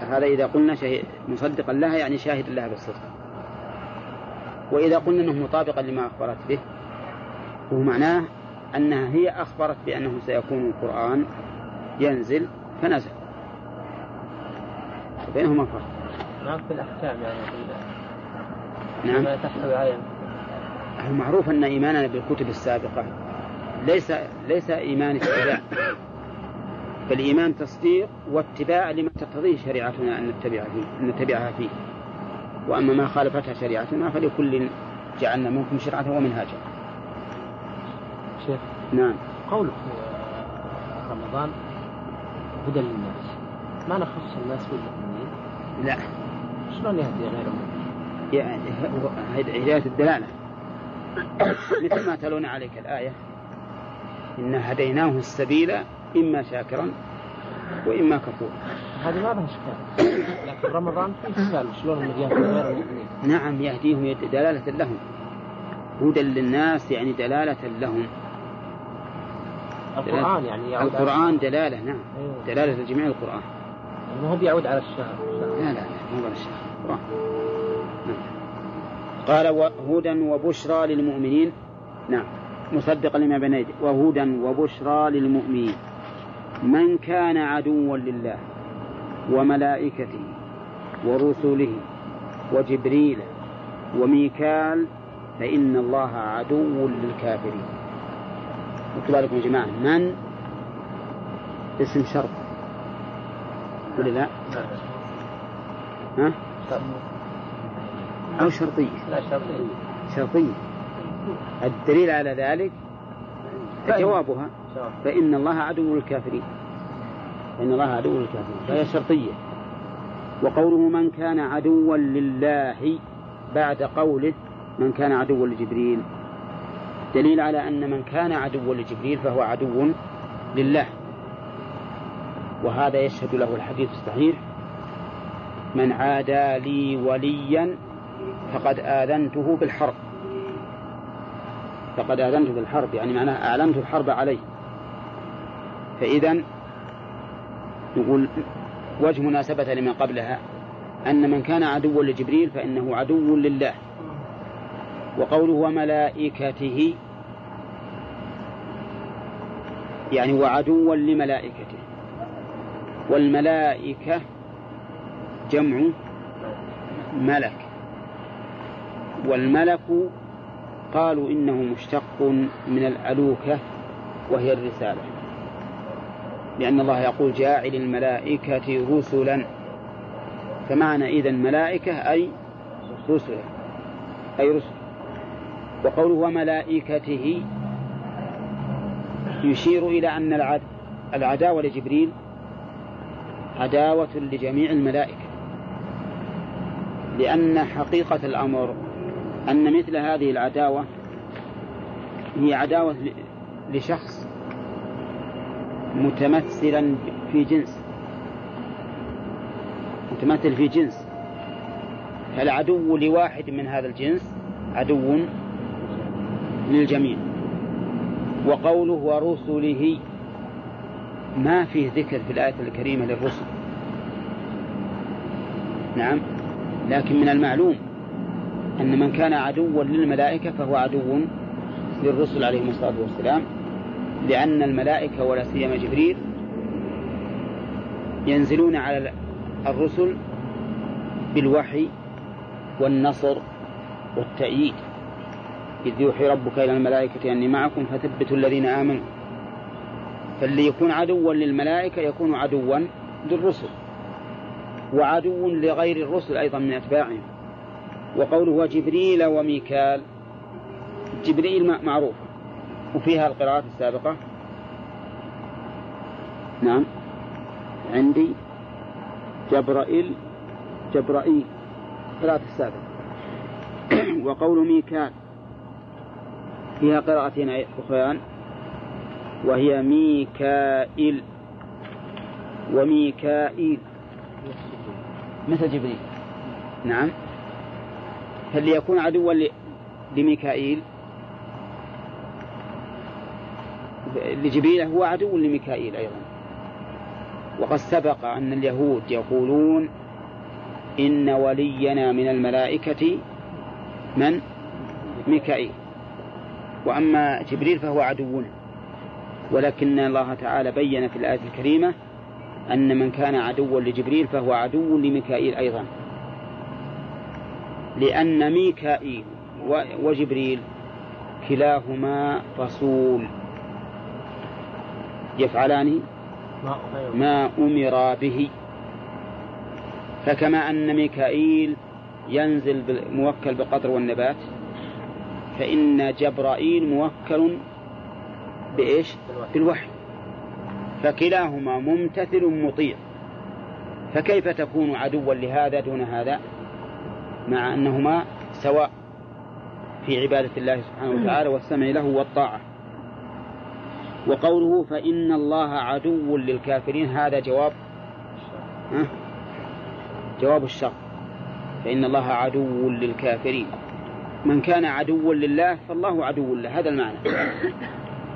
هذا إذا قلنا شهيد مصدقا لها يعني شاهد لها بالصدق. وإذا قلنا أنه مطابقا لما أخبرت به ومعناه أنها هي أخبرت بأنه سيكون القرآن ينزل فنزل. بينهما فرق نعم في الأحكام يعني نعم. ما تحتوي عليه معروف أن إيماننا بالكتب السابقة. ليس ليس إيمان اتباع. بل إيمان تصديق واتباع لما تقتضيه شريعتنا أن نتبع فيه أن نتبعها فيه. وأما ما خالفتها شريعتنا فلكل جعلنا منكم شرعة ومنهاجا. شيخ نعم. قولك في رمضان هدى للناس. ما نخص الناس بالمؤمنين لا. شلون يهدي غيرهم؟ يعني هداية الدلالة. مثل ما تلون عليك الآية إنا هديناه السبيل إما شاكرا وإما كفورا. هذه ما لها إشكال. لكن رمضان في إشكال. شلون يهدي غير المؤمنين؟ نعم يهديهم دلالة لهم. هدى للناس يعني دلالة لهم. القرآن يعني على- القرآن دلالة نعم. أيوه. دلالة لجميع القرآن. يعني هو بيعود على الشهر. لا لا لا مو على الشهر. نعم. قال وهدى وبشرى للمؤمنين. نعم. مصدقا لما بين يديه وهدى وبشرى للمؤمنين. من كان عدوا لله وملائكته ورسله وجبريل وميكال فإن الله عدو للكافرين. لكم يا جماعة من؟ اسم شرط. ولا لا؟ ها؟ أو شرطية؟ لا شرطين شرطية. الدليل على ذلك جوابها فإن الله عدو للكافرين. فإن الله عدو للكافرين. فهي شرطية. وقوله من كان عدوا لله بعد قوله من كان عدوا لجبريل. دليل على أن من كان عدوا لجبريل فهو عدو لله. وهذا يشهد له الحديث الصحيح. من عادى لي وليا فقد آذنته بالحرب. فقد آذنته بالحرب يعني معناه أعلنت الحرب عليه. فإذا نقول وجه مناسبة لما قبلها أن من كان عدوا لجبريل فإنه عدو لله. وقوله وملائكته يعني وعدوا لملائكته. والملائكة جمع ملك. والملك قالوا إنه مشتق من الألوكة وهي الرسالة. لأن الله يقول جاعل الملائكة رسلا. فمعنى إذا ملائكة أي رسلا. أي رسل. وقوله وملائكته يشير إلى أن العد... العداوة لجبريل عداوة لجميع الملائكة. لأن حقيقة الأمر أن مثل هذه العداوة هي عداوة لشخص متمثلا في جنس. متمثل في جنس. فالعدو لواحد من هذا الجنس عدو للجميع. وقوله ورسله ما فيه ذكر في الآية الكريمة للرسل. نعم. لكن من المعلوم أن من كان عدوا للملائكة فهو عدو للرسل عليهم الصلاة والسلام لأن الملائكة ولا سيما جبريل ينزلون على الرسل بالوحي والنصر والتأييد. إذ يوحي ربك إلى الملائكة أني معكم فثبتوا الذين آمنوا. فاللي يكون عدوا للملائكة يكون عدوا للرسل وعدو لغير الرسل أيضا من أتباعهم. وقوله وجبريل وميكال جبريل معروف. وفيها القراءات السابقة. نعم. عندي جبرائيل جبرائيل قراءة السابقة. وقول ميكال فيها قراءتين أخريان وهي ميكائيل. وميكائيل. مثل جبريل. نعم. فليكون عدوا لميكائيل؟ لجبريل هو عدو لميكائيل أيضا. وقد سبق أن اليهود يقولون إن ولينا من الملائكة من؟ ميكائيل. وأما جبريل فهو عدونا ولكن الله تعالى بين في الآية الكريمة أن من كان عدوا لجبريل فهو عدو لميكائيل أيضا. لأن ميكائيل وجبريل كلاهما رسول. يفعلان؟ ما أمر. به. فكما أن ميكائيل ينزل موكل بالقطر والنبات فإن جبرائيل موكل بإيش؟ بالوحي. فكلاهما ممتثل مطيع. فكيف تكون عدوا لهذا دون هذا؟ مع أنهما سواء في عبادة الله سبحانه وتعالى والسمع له والطاعة. وقوله فإن الله عدو للكافرين هذا جواب؟ جواب الشر. فإن الله عدو للكافرين. من كان عدوا لله فالله عدو له. هذا المعنى.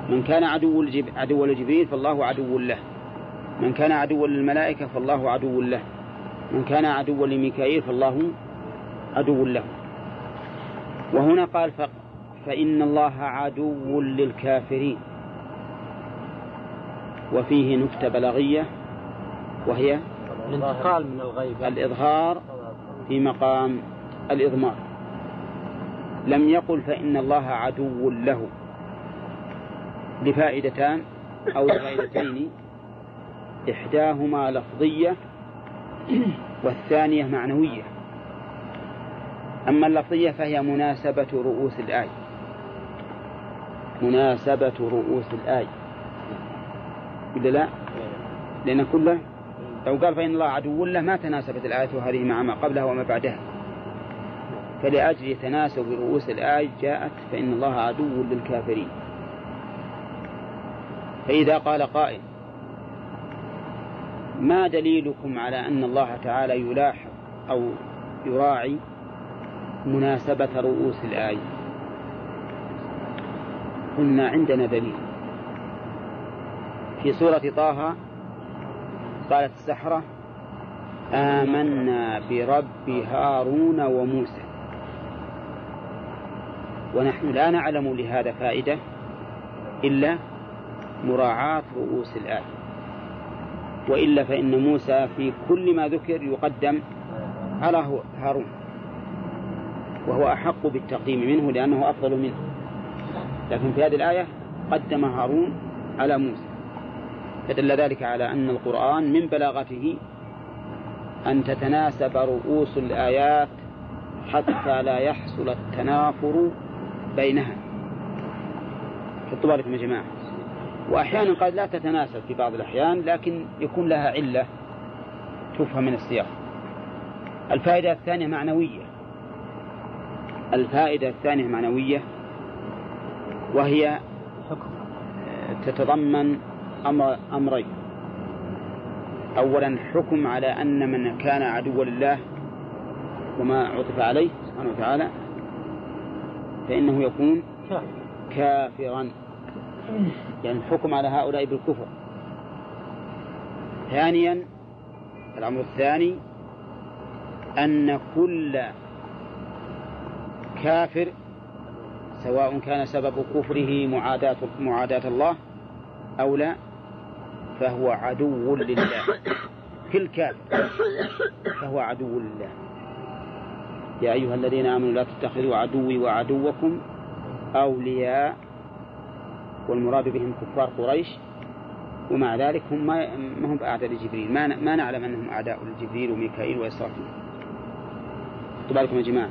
من كان عدو عدو لجبريل فالله عدو له. من كان عدوا للملائكة فالله عدو له. من كان عدوا لميكائيل فالله عدو له. وهنا قال فإن الله عدو للكافرين. وفيه نكتة بلاغية وهي الانتقال من الغيبة الإظهار في مقام الإضمار. لم يقل فإن الله عدو له. لفائدتان أو لفائدتين. إحداهما لفظية والثانية معنوية. أما اللفظية فهي مناسبة رؤوس الآية مناسبة رؤوس الآية ولا لا؟ لأن كله لو قال فإن الله عدو له ما تناسبت الآية هذه مع ما قبلها وما بعدها. فلأجل تناسب رؤوس الآية جاءت فإن الله عدو للكافرين. فإذا قال قائل ما دليلكم على أن الله تعالى يلاحظ أو يراعي مناسبة رؤوس الآية؟ قلنا عندنا دليل. في سورة طه قالت السحرة آمنا برب هارون وموسى. ونحن لا نعلم لهذا فائدة إلا مراعاة رؤوس الآية وإلا فإن موسى في كل ما ذكر يقدم على هارون وهو أحق بالتقديم منه لأنه أفضل منه. لكن في هذه الآية قدم هارون على موسى. فدل ذلك على أن القرآن من بلاغته أن تتناسب رؤوس الآيات حتى لا يحصل التنافر بينها. حطوا بالكم يا جماعة. وأحيانا قد لا تتناسب في بعض الأحيان لكن يكون لها علة تفهم من السياق. الفائدة الثانية معنوية. الفائدة الثانية معنوية وهي تتضمن أمر أمرين. أولا حكم على أن من كان عدوا لله وما عطف عليه سبحانه وتعالى فإنه يكون كافرا. يعني الحكم على هؤلاء بالكفر. ثانيا الأمر الثاني أن كل كافر سواء كان سبب كفره معاداة معاداة الله أو لا فهو عدو لله. كل كافر فهو عدو لله. يا أيها الذين آمنوا لا تتخذوا عدوي وعدوكم أولياء والمراد بهم كفار قريش ومع ذلك هم ما هم أعداء لجبريل. ما ما نعلم أنهم أعداء لجبريل وميكائيل وإسرافيل. خذوا بالكم يا جماعة؟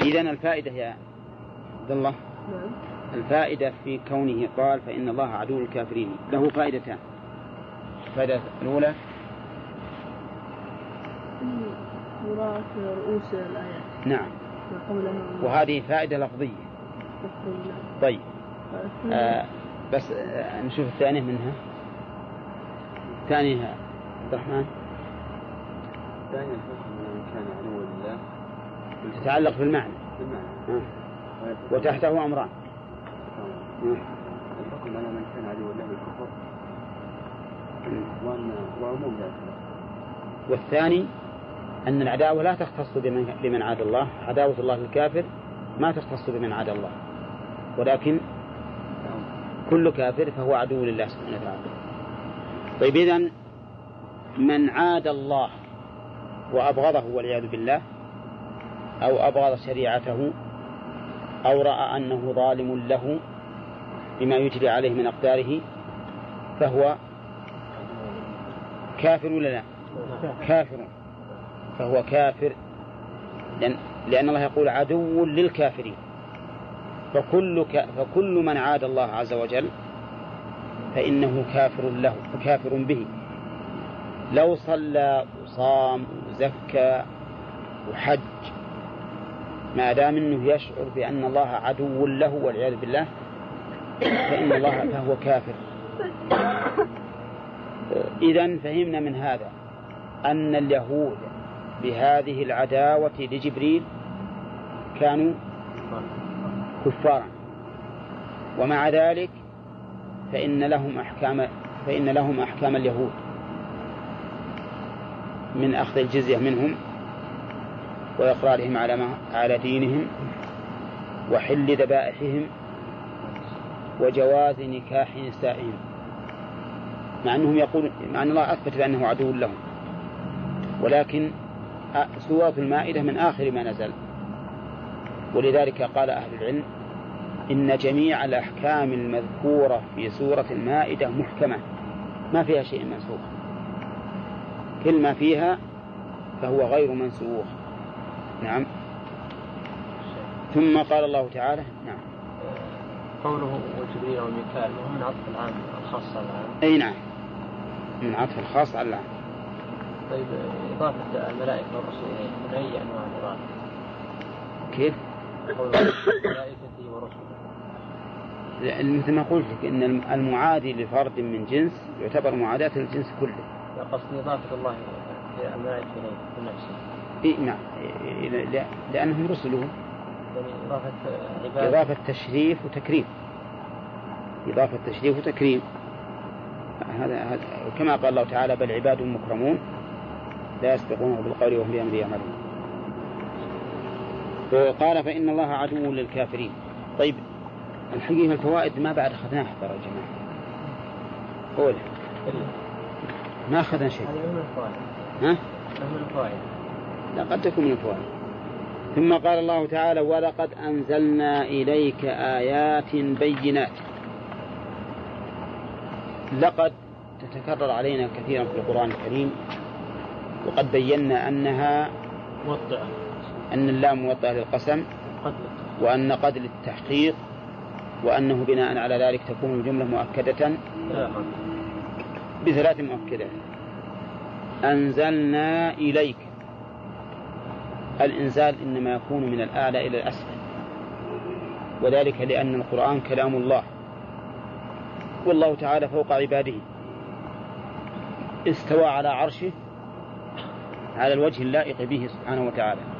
إذا الفائدة يا عبد الله. نعم. الفائدة في كونه قال فإن الله عدو الكافرين. له فائدتان. الفائدة الأولى؟ وراء رؤوس الآيات. نعم. وهذه فائدة لفظية. طيب. آه بس آه نشوف الثانية منها. الثانية عبد الرحمن. ثاني الحكم على من كان عدوا لله تتعلق بالمعنى بالمعنى. آه. وتحته أمران. الحكم على من كان عدوا لله بالكفر. وأن وعموم ذلك. والثاني أن العداوة لا تختص بمن, بمن عاد الله. عداوة الله للكافر ما تختص بمن عاد الله. ولكن كل كافر فهو عدو لله سبحانه وتعالى. طيب إذن من عاد الله وأبغضه والعياذ بالله أو أبغض شريعته أو رأى أنه ظالم له بما يجري عليه من أقداره فهو كافر ولا لا؟ كافر. فهو كافر. لأن الله يقول عدو للكافرين. فكل. فكل من عاد الله عز وجل فإنه كافر له كافر به لو صلى وصام وزكى وحج ما دام إنه يشعر بأن الله عدو له والعياذ بالله فإن الله فهو كافر إذا فهمنا من هذا أن اليهود بهذه العداوة لجبريل كانوا كفارا. ومع ذلك فإن لهم أحكام فإن لهم أحكام اليهود. من أخذ الجزية منهم وإقرارهم على ما على دينهم وحل ذبائحهم وجواز نكاح نسائهم. مع أنهم يقول مع أن الله أثبت بأنه عدو لهم. ولكن سورة المائدة من آخر ما نزل. ولذلك قال أهل العلم إن جميع الأحكام المذكورة في سورة المائدة محكمة. ما فيها شيء منسوخ. كل ما فيها فهو غير منسوخ. نعم. ثم قال الله تعالى نعم. قوله وجبريل وميكال وهو من عطف العام الخاص على العام أي نعم. من عطف الخاص على العام طيب إضافة الملائكة والرسل إليه من أي أنواع الإضافة؟ كيف؟ لأن مثل ما قلت لك إن المعادي لفرد من جنس يعتبر معاداة للجنس كله. لا قصدي إضافة الله الملائكة إليه بنفسه نعم. لأنهم رسله يعني إضافة عباد إضافة تشريف وتكريم. إضافة تشريف وتكريم. هذا هذا كما قال الله تعالى بل عباد مكرمون لا يسبقونه بالقول وهم بأمره يعملون. وقال فإن الله عدو للكافرين. طيب الحقيقة الفوائد ما بعد أخذناها ترى يا جماعة. قول. ما أخذنا شيء. هذه من الفوائد. ها؟ من الفوائد. لا قد تكون من الفوائد. ثم قال الله تعالى ولقد أنزلنا إليك آيات بينات. لقد تتكرر علينا كثيرا في القرآن الكريم وقد بينا أنها موطئة. أن اللام موطئة للقسم وأن قد للتحقيق وأنه بناء على ذلك تكون الجملة مؤكدة. لا بثلاث مؤكدات. أنزلنا إليك. الإنزال إنما يكون من الأعلى إلى الأسفل. وذلك لأن القرآن كلام الله. والله تعالى فوق عباده. استوى على عرشه على الوجه اللائق به سبحانه وتعالى.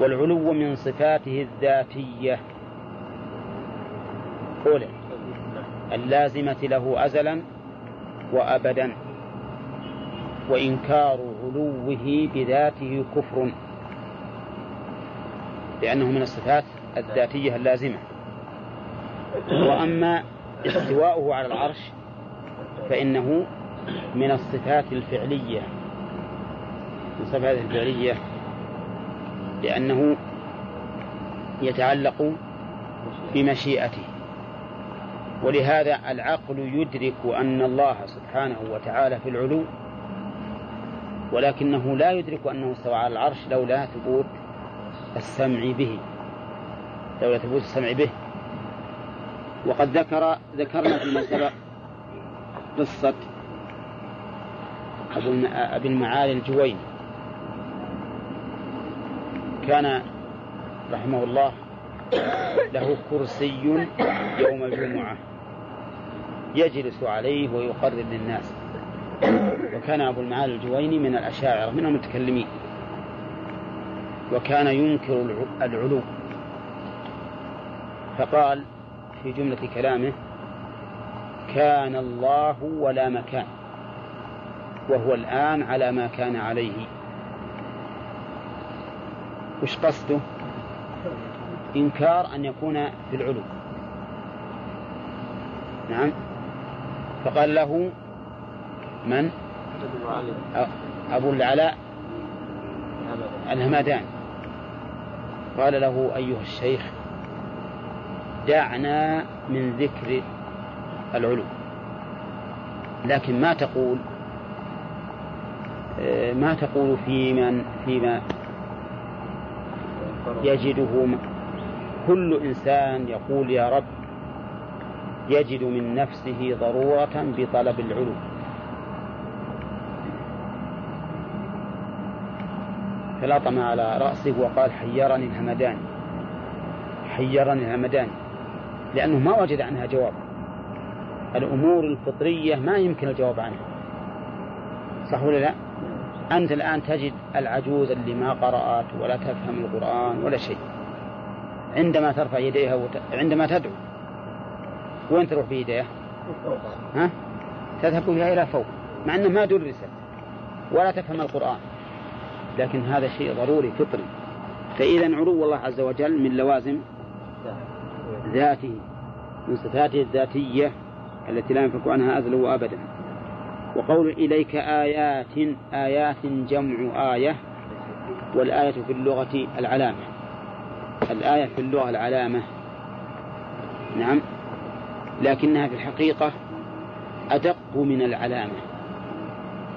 والعلو من صفاته الذاتية. أولى اللازمة له أزلا وأبدا وإنكار علوه بذاته كفر لأنه من الصفات الذاتية اللازمة. وأما استواؤه على العرش فإنه من الصفات الفعلية. من الصفات الفعلية لأنه يتعلق بمشيئته. ولهذا العقل يدرك أن الله سبحانه وتعالى في العلو ولكنه لا يدرك أنه استوى على العرش لولا ثبوت السمع به لولا ثبوت السمع به. وقد ذكر ذكرنا فيما سبق قصة أبي المعالي الجويني. كان رحمه الله له كرسي يوم الجمعة يجلس عليه ويقرر للناس. وكان أبو المعالي الجويني من الأشاعرة من المتكلمين وكان ينكر العلو. فقال في جملة كلامه كان الله ولا مكان وهو الآن على ما كان عليه. وش قصده؟ إنكار أن يكون في العلو. نعم. فقال له من؟ أبو العلاء الهمدان. قال له أيها الشيخ دعنا من ذكر العلو. لكن ما تقول ما تقول في من فيما يجده كل إنسان يقول يا رب يجد من نفسه ضرورة بطلب العلو فلطم على رأسه وقال حيرني الهمدان حيرني الهمدان لأنه ما وجد عنها جواب. الأمور الفطرية ما يمكن الجواب عنها. صح ولا لا؟ أنت الآن تجد العجوز اللي ما قرأت ولا تفهم القرآن ولا شيء. عندما ترفع يديها وت... عندما تدعو. وين تروح بيديها؟ ها؟ تذهب بها إلى فوق مع أنها ما درست ولا تفهم القرآن. لكن هذا شيء ضروري فطري. فإذا علو الله عز وجل من لوازم ذاته من صفاته الذاتية التي لا ينفك عنها أزل وأبدا. وقول إليك آيات آيات جمع آية والآية في اللغة العلامة. الآية في اللغة العلامة. نعم. لكنها في الحقيقة أدق من العلامة.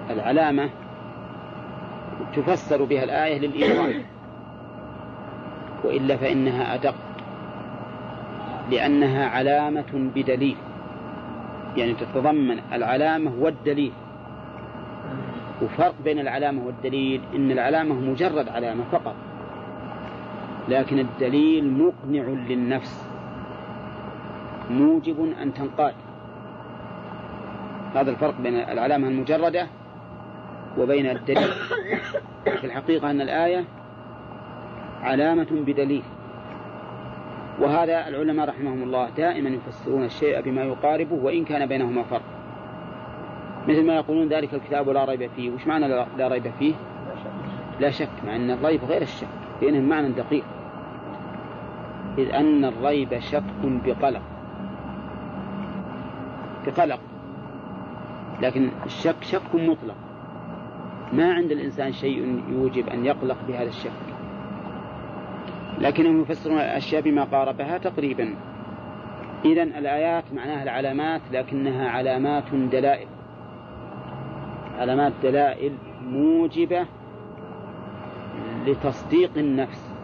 العلامة تفسر بها الآية للإيضاح وإلا فإنها أدق لأنها علامة بدليل. يعني تتضمن العلامة والدليل. وفرق بين العلامة والدليل إن العلامة مجرد علامة فقط. لكن الدليل مقنع للنفس. موجب أن تنقاد. هذا الفرق بين العلامة المجردة وبين الدليل. في الحقيقة أن الآية علامة بدليل. وهذا العلماء رحمهم الله دائما يفسرون الشيء بما يقاربه وإن كان بينهما فرق. مثل ما يقولون ذلك الكتاب لا ريب فيه. وش معنى لا ريب فيه؟ لا شك. مع أن الريب غير الشك بينهم معنى دقيق. إذ أن الريب شك بقلق. بقلق. لكن الشك شك مطلق. ما عند الإنسان شيء يوجب أن يقلق بهذا الشك. لكنهم يفسرون الأشياء بما قاربها تقريبا. إذا الآيات معناها العلامات لكنها علامات دلائل. علامات دلائل موجبة لتصديق النفس.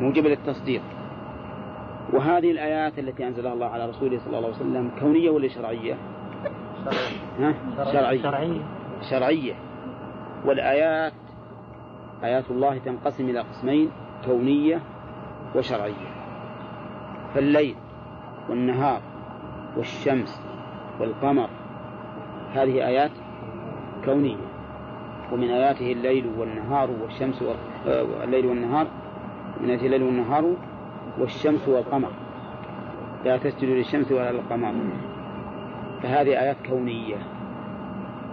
موجبة للتصديق. وهذه الآيات التي أنزلها الله على رسوله صلى الله عليه وسلم كونية ولا شرعية؟ ها؟ شرعية. شرعية. شرعية. والآيات آيات الله تنقسم إلى قسمين كونية وشرعية. فالليل والنهار والشمس والقمر هذه آيات كونية. ومن آياته الليل والنهار والشمس والليل والنهار من آياته الليل والنهار والشمس والقمر. لا تسجدوا للشمس ولا للقمر. فهذه آيات كونية.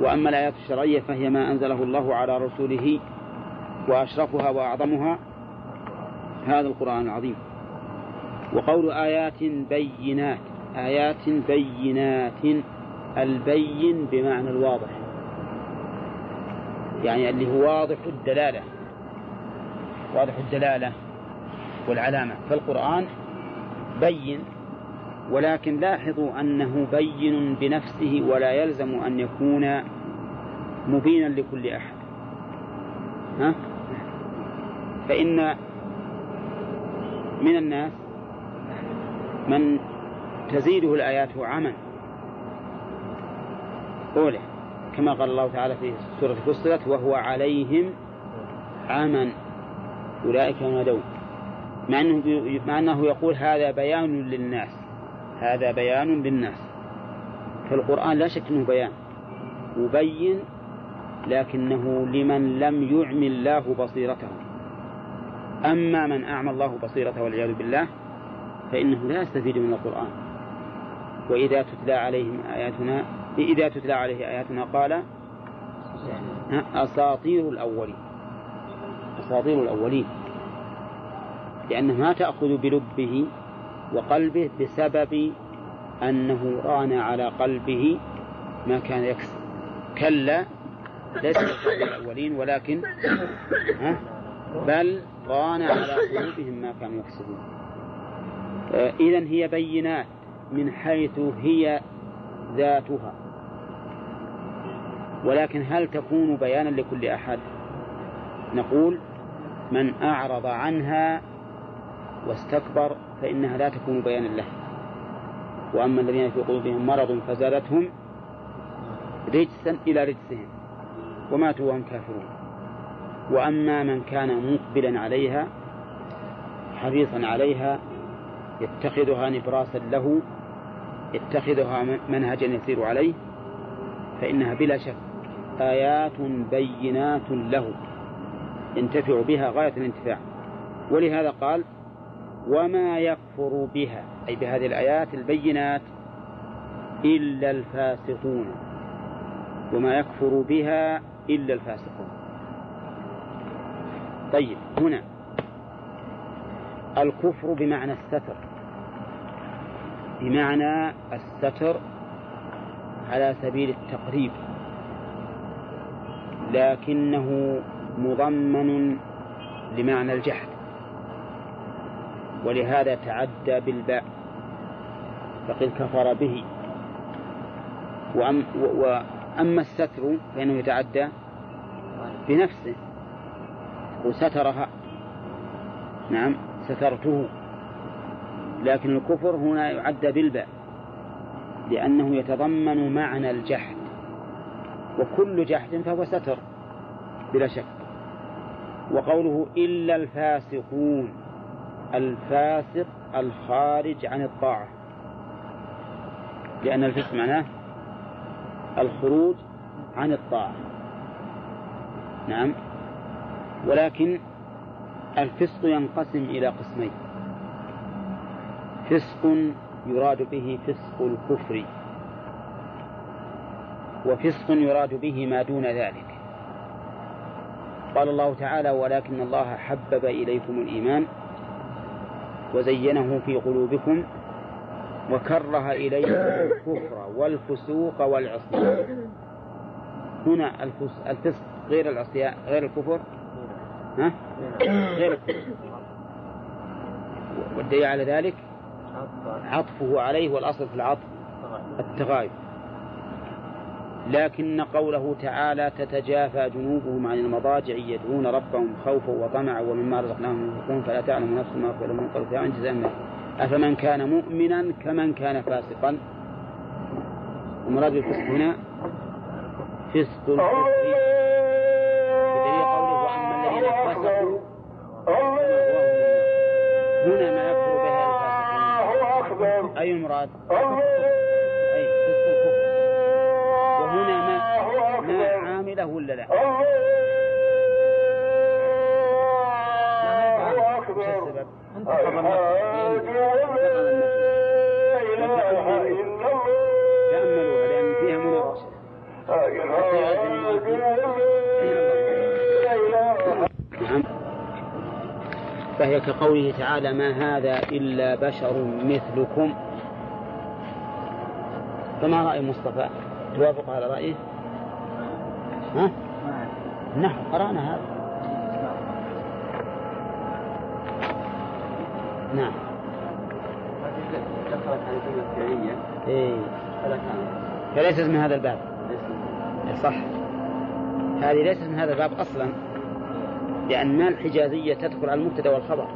وأما الآيات الشرعية فهي ما أنزله الله على رسوله وأشرفها وأعظمها هذا القرآن العظيم. وقول آيات بينات آيات بينات البين بمعنى الواضح. يعني اللي هو واضح الدلالة واضح الدلالة والعلامة. فالقرآن بين ولكن لاحظوا أنه بين بنفسه ولا يلزم أن يكون مبينا لكل أحد. ها؟ فإن من الناس من تزيده الآيات عمى أولى كما قال الله تعالى في سورة فصلت وهو عليهم عمى أولئك ينادون مع أنه, مع أنه يقول هذا بيان للناس. هذا بيان للناس. فالقرآن لا شك أنه بيان. مبين لكنه لمن لم يعم الله بصيرته. أما من أعمى الله بصيرته والعياذ بالله فإنه لا يستفيد من القرآن. وإذا تتلى عليهم آياتنا إذا تتلى عليه آياتنا قال أساطير الأولين. أساطير الأولين. لأنه ما تأخذ بلبه وقلبه بسبب أنه ران على قلبه ما كان يكسب. كلا ليس الأولين ولكن ها؟ بل ران على قلوبهم ما كانوا يكسبون. آه إذا هي بينات من حيث هي ذاتها. ولكن هل تكون بيانا لكل أحد؟ نقول من أعرض عنها واستكبر فإنها لا تكون بيانا له. وأما الذين في قلوبهم مرض فزادتهم رجسا إلى رجسهم وماتوا وهم كافرون. وأما من كان مقبلا عليها حريصا عليها يتخذها نبراسا له يتخذها منهجا يسير عليه فإنها بلا شك آيات بينات له ينتفع بها غاية الانتفاع. ولهذا قال وما يكفر بها أي بهذه الآيات البينات إلا الفاسقون. وما يكفر بها إلا الفاسقون. طيب هنا. الكفر بمعنى الستر. بمعنى الستر على سبيل التقريب. لكنه مضمن لمعنى الجحد. ولهذا تعدى بالباء فقد كفر به. وأم وأما الستر فإنه يتعدى بنفسه. وسترها. نعم سترته. لكن الكفر هنا يعدى بالباء لأنه يتضمن معنى الجحد. وكل جحد فهو ستر بلا شك. وقوله إلا الفاسقون الفاسق الخارج عن الطاعة. لأن الفسق معناه الخروج عن الطاعة. نعم. ولكن الفسق ينقسم إلى قسمين. فسق يراد به فسق الكفر وفسق يراد به ما دون ذلك. قال الله تعالى ولكن الله حبب إليكم الإيمان وزينه في قلوبكم وكره إليكم الكفر والفسوق والعصيان. هنا الفسق غير العصيان غير الكفر ها؟ غير الكفر والدليل على ذلك عطفه. عليه والأصل في العطف التغاير. لكن قوله تعالى تتجافى جنوبهم عن المضاجع يدعون ربهم خوفا وطمعا ومما رزقناهم ينفقون فلا تعلم نفس ما أخفي من قبل عن جزاء أفمن كان مؤمنا كمن كان فاسقا؟ المراد بالفسق هنا فسق الكفر الذين فسقوا هنا ما يكفر بها الفاسقون أي المراد؟ أي فسق الكفر وهنا ما ما عامله ولا لا؟ وش السبب؟ تأملوا لأن فيها مناقشة حتى يأذن المؤذن نعم فهي كقوله تعالى ما هذا إلا بشر مثلكم. فما رأي مصطفى؟ توافق على رأيه؟ ها؟ نحن قرأنا هذا. نعم. هذه دخلت على الجملة الفعلية إيه. فلا فليست من هذا الباب. صح. هذه ليست من هذا الباب أصلا. لأن الحجازية تدخل على المبتدأ والخبر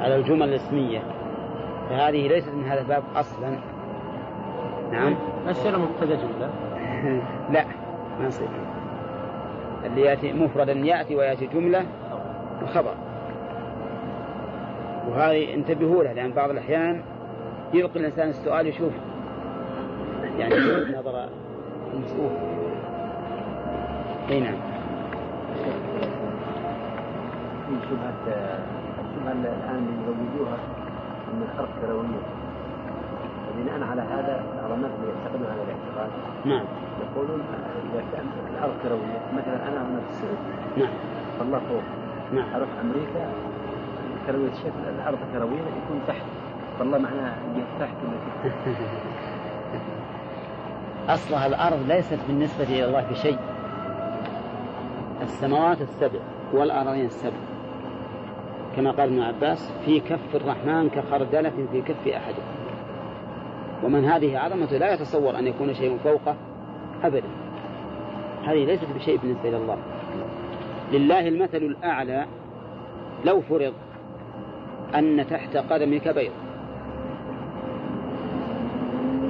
على الجمل الاسمية فهذه ليست من هذا الباب أصلا. نعم؟ الشر مبتدأ جملة؟ لا ما يصير اللي يأتي مفردا يأتي ويأتي جملة وخبر وهذه انتبهوا لها لأن بعض الأحيان يلقي الإنسان السؤال يشوف. يعني يشوف نظر المسؤول إي نعم. في شبهة الشبهة الآن اللي يروجوها أن الأرض كروية وبناء على هذا الناس اللي يعتقدون هذا الاعتقاد نعم. يقولون إذا كان الأرض كروية مثلا أنا هنا في السعودية نعم. فالله فوق. نعم. أروح أمريكا كروية الشكل الأرض كروية يكون تحت. فالله معناه جهة تحت ولا؟ أصلها الأرض ليست بالنسبة إلى الله بشيء السماوات السبع والأراضين السبع. كما قال ابن عباس في كف الرحمن كخردلة في كف أحدكم ومن هذه عظمته لا يتصور أن يكون شيء فوقه أبدا. هذه ليست بشيء بالنسبة إلى الله. لله المثل الأعلى لو فرض أن تحت قدمك بيض.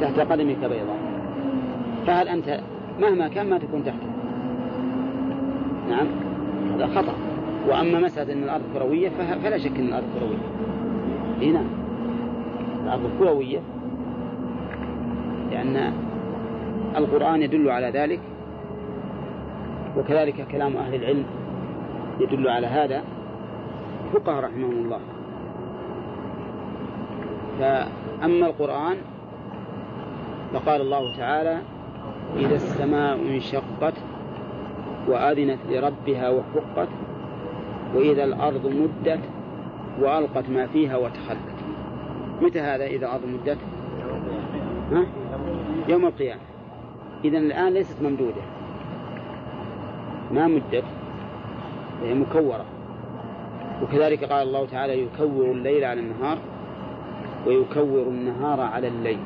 تحت قدمك بيضة فهل أنت مهما كان ما تكون تحته. نعم هذا خطأ. وأما مسألة أن الأرض كروية فلا شك أن الأرض كروية. إي نعم. الأرض كروية. لأن القرآن يدل على ذلك وكذلك كلام أهل العلم يدل على هذا. فقهاء رحمهم الله. فأما القرآن فقال الله تعالى إذا السماء انشقت وأذنت لربها وحقت وإذا الأرض مدت وألقت ما فيها وتخلت. متى هذا إذا الأرض مدت؟ ها؟ يوم القيامة. إذا الآن ليست ممدودة. ما مدت هي مكورة. وكذلك قال الله تعالى يكور الليل على النهار ويكور النهار على الليل.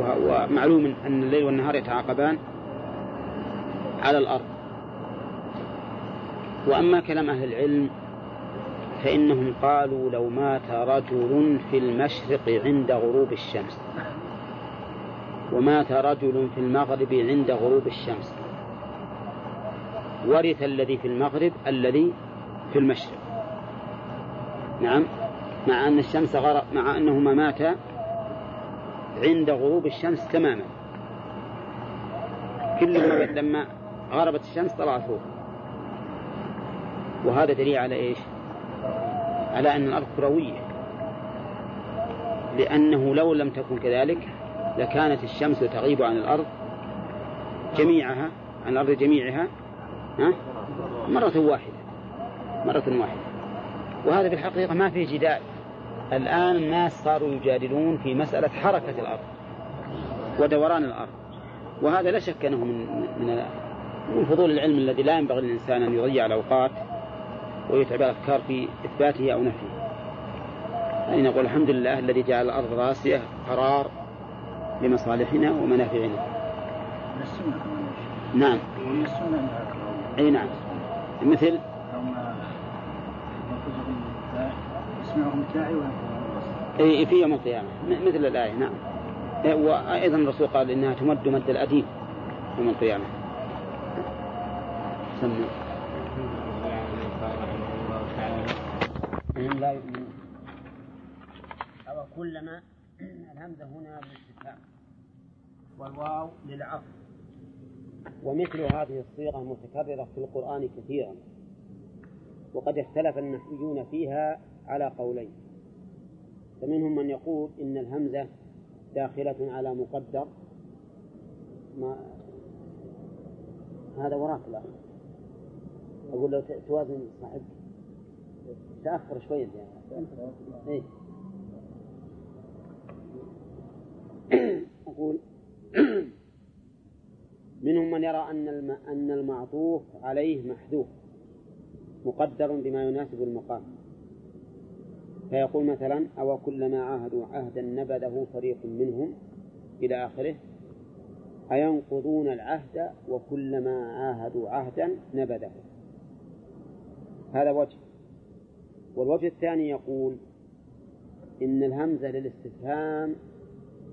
ومعلوم أن الليل والنهار يتعاقبان على الأرض. وأما كلام أهل العلم فإنهم قالوا لو مات رجل في المشرق عند غروب الشمس. ومات رجل في المغرب عند غروب الشمس. ورث الذي في المغرب الذي في المشرق. نعم. مع أن الشمس غرب مع أنهما ماتا عند غروب الشمس تماما. كلما لما غربت الشمس طلع فوق. وهذا دليل على إيش؟ على أن الأرض كروية. لأنه لو لم تكن كذلك لكانت الشمس تغيب عن الأرض جميعها عن الأرض جميعها ها؟ مرة واحدة مرة واحدة. وهذا في الحقيقة ما فيه جدال. الآن الناس صاروا يجادلون في مسألة حركة الأرض ودوران الأرض. وهذا لا شك أنه من من من فضول العلم الذي لا ينبغي للإنسان أن يضيع الأوقات. ويتعب الأفكار في إثباته أو نفيه. أي نقول الحمد لله الذي جعل الأرض راسية قرار لمصالحنا ومنافعنا. من السنة نعم. من السنة أي نعم. مثل؟ الداعي يسمعهم أي في يوم القيامة. م- مثل الآية نعم. إيه، وأيضا الرسول قال إنها تمد مد الأديب يوم القيامة. سمع إن لا يؤمنون. أو كلما الهمزة هنا للاستفهام والواو للعطف. ومثل هذه الصيغة متكررة في القرآن كثيرا. وقد اختلف النحويون فيها على قولين. فمنهم من يقول إن الهمزة داخلة على مقدر. ما هذا وراك الآن. أقول لو توازن صاحبك تأخر شوية يعني. إيه؟ أقول منهم من يرى أن أن المعطوف عليه محذوف مقدر بما يناسب المقام فيقول مثلا أو كلما عاهدوا عهدا نبذه فريق منهم إلى آخره أينقضون العهد وكلما عاهدوا عهدا نبذه هذا وجه والوجه الثاني يقول إن الهمزة للاستفهام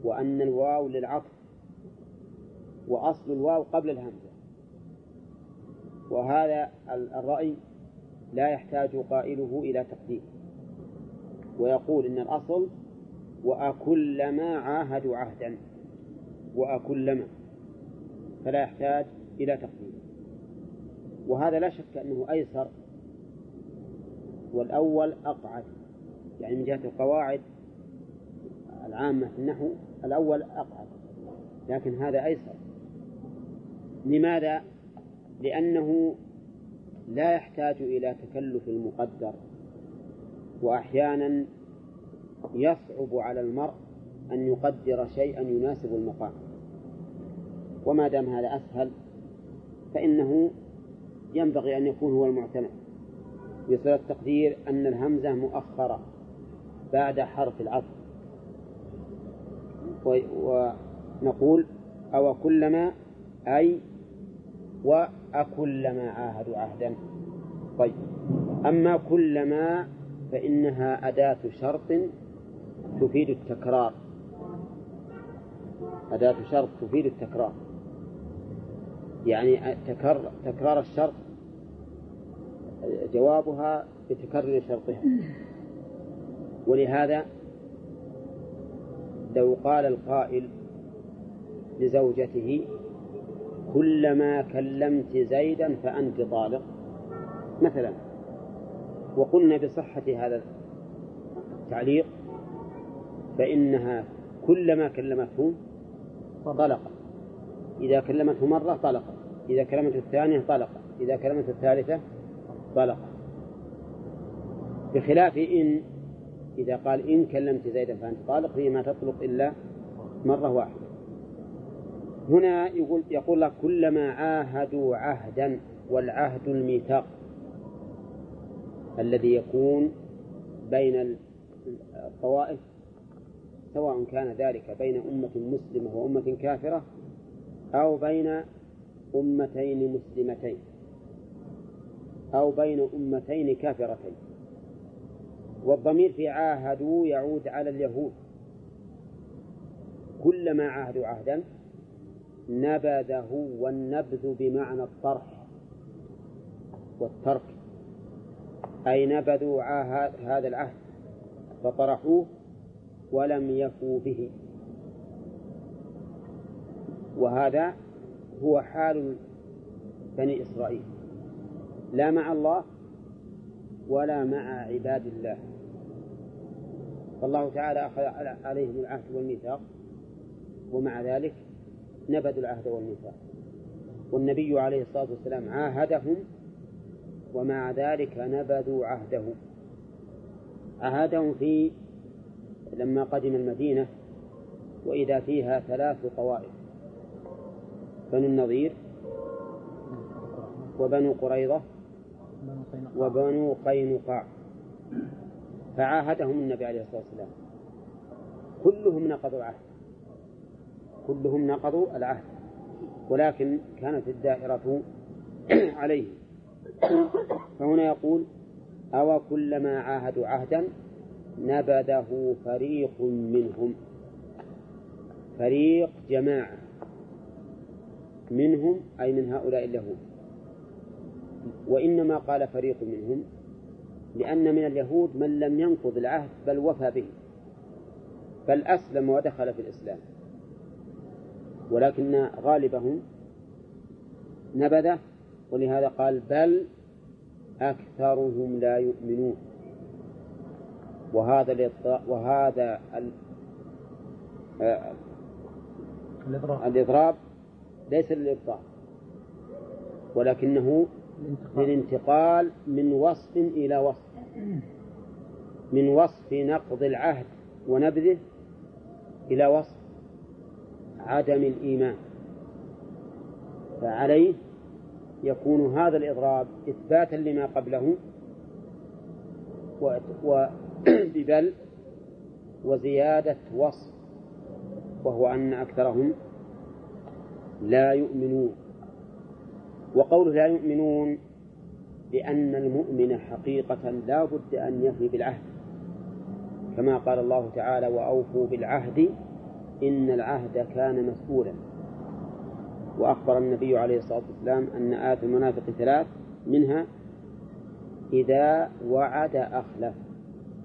وأن الواو للعطف وأصل الواو قبل الهمزة. وهذا الرأي لا يحتاج قائله إلى تقدير. ويقول إن الأصل وأكلما عاهدوا عهدا وأكلما فلا يحتاج إلى تقدير. وهذا لا شك أنه أيسر والأول أقعد. يعني من جهة القواعد العامة في النحو الأول أقعد. لكن هذا أيسر. لماذا؟ لأنه لا يحتاج إلى تكلف المقدر. وأحيانا يصعب على المرء أن يقدر شيئا يناسب المقام. وما دام هذا أسهل فإنه ينبغي أن يكون هو المعتمد يصير التقدير أن الهمزة مؤخرة بعد حرف العطف. ونقول أو كلما أي وأكلما عاهدوا عهدا. طيب. أما كلما فإنها أداة شرط تفيد التكرار. أداة شرط تفيد التكرار. يعني تكرر, تكرار الشرط جوابها بتكرر شرطها. ولهذا لو قال القائل لزوجته كلما كلمت زيدا فأنت طالق مثلا وقلنا بصحة هذا التعليق فإنها كلما كلمته طلقت إذا كلمته مرة طلقت إذا كلمته الثانية طلقت إذا كلمته الثالثة طلقت بخلاف إن إذا قال إن كلمت زيدا فأنت طالق فيه ما تطلق إلا مرة واحدة. هنا يقول يقول لك كلما عاهدوا عهدا والعهد الميثاق الذي يكون بين الطوائف سواء كان ذلك بين أمة مسلمة وأمة كافرة أو بين أمتين مسلمتين. أو بين أمتين كافرتين. والضمير في عاهدوا يعود على اليهود. كلما عاهدوا عهدا نبذه والنبذ بمعنى الطرح والترك. أي نبذوا هذا العهد فطرحوه ولم يفوا به. وهذا هو حال بني إسرائيل. لا مع الله ولا مع عباد الله. فالله تعالى أخذ عليهم العهد والميثاق ومع ذلك نبذوا العهد والميثاق. والنبي عليه الصلاة والسلام عاهدهم ومع ذلك نبذوا عهده. عاهدهم في لما قدم المدينة وإذا فيها ثلاث طوائف بنو النظير وبنو قريظة وبنو قينقاع. فعاهدهم النبي عليه الصلاة والسلام. كلهم نقضوا العهد. كلهم نقضوا العهد. ولكن كانت الدائرة عليهم. فهنا يقول أو كلما عاهدوا عهدا نبذه فريق منهم. فريق جماعة منهم أي من هؤلاء اليهود وإنما قال فريق منهم لأن من اليهود من لم ينقض العهد بل وفى به بل أسلم ودخل في الإسلام. ولكن غالبهم نبذه ولهذا قال بل أكثرهم لا يؤمنون. وهذا وهذا آه، الإضراب ليس للإبطال ولكنه للانتقال من وصف إلى وصف. من وصف نقض العهد ونبذه إلى وصف عدم الإيمان. فعليه يكون هذا الإضراب إثباتا لما قبله وببل وزيادة وصف وهو أن أكثرهم لا يؤمنون. وقوله لا يؤمنون لأن المؤمن حقيقة لا بد أن يفي بالعهد. كما قال الله تعالى وأوفوا بالعهد إن العهد كان مسؤولا. وأخبر النبي عليه الصلاة والسلام أن آية المنافق ثلاث منها إذا وعد أخلف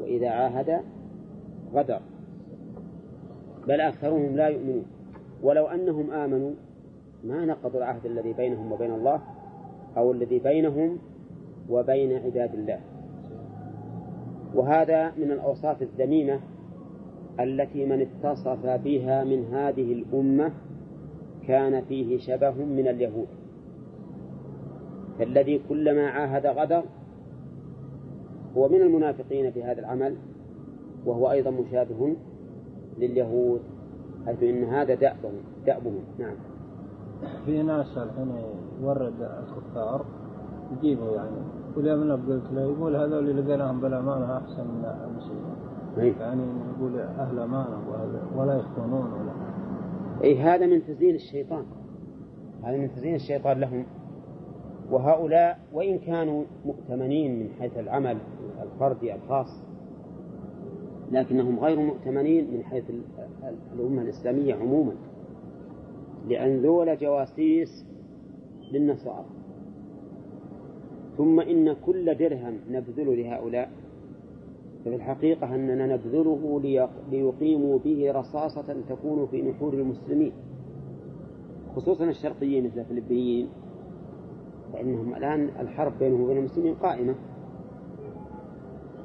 وإذا عاهد غدر. بل أكثرهم لا يؤمنون. ولو أنهم آمنوا ما نقضوا العهد الذي بينهم وبين الله أو الذي بينهم وبين عباد الله. وهذا من الأوصاف الذميمة التي من اتصف بها من هذه الأمة كان فيه شبه من اليهود. فالذي كلما عاهد غدر هو من المنافقين في هذا العمل وهو أيضا مشابه لليهود حيث إن هذا دأبهم دأبهم. نعم. في ناس الحين يورد الكفار يجيبوا يعني. ولما قلت له يقول هذول اللي لقيناهم بالأمانة أحسن من المسلمين. يعني يقول أهل أمانة ولا يخونون ولا. أي هذا من تزيين الشيطان. هذا من تزيين الشيطان لهم. وهؤلاء وإن كانوا مؤتمنين من حيث العمل الفردي الخاص لكنهم غير مؤتمنين من حيث الأمة الإسلامية عموما. لأن ذول جواسيس للنصارى. ثم إن كل درهم نبذله لهؤلاء ففي الحقيقة أننا نبذله ليقيموا به رصاصة تكون في نحور المسلمين. خصوصا الشرقيين مثل الفلبيين فإنهم الآن الحرب بينهم وبين المسلمين قائمة.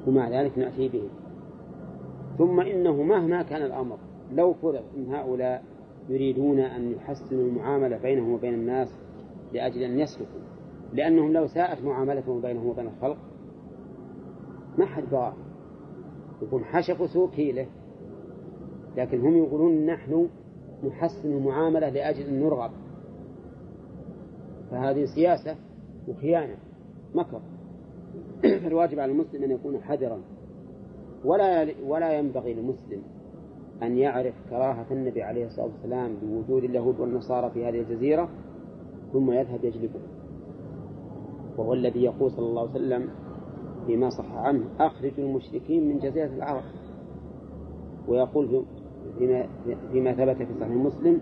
ومع ذلك نأتي به ثم إنه مهما كان الأمر لو فرض أن هؤلاء يريدون أن يحسنوا المعاملة بينهم وبين الناس لأجل أن يسلكوا لأنهم لو ساءت معاملتهم بينهم وبين الخلق ما حد بغى يكون حشفوا سوق هيله لكن هم يقولون نحن نحسن المعاملة لأجل أن نرغب. فهذه سياسة وخيانة مكر. فالواجب على المسلم أن يكون حذرا. ولا ولا ينبغي للمسلم أن يعرف كراهة النبي عليه الصلاة والسلام لوجود اليهود والنصارى في هذه الجزيرة ثم يذهب يجلبه. وهو الذي يقول صلى الله عليه وسلم فيما صح عنه أخرجوا المشركين من جزيرة العرب. ويقول فيما, فيما ثبت في صحيح مسلم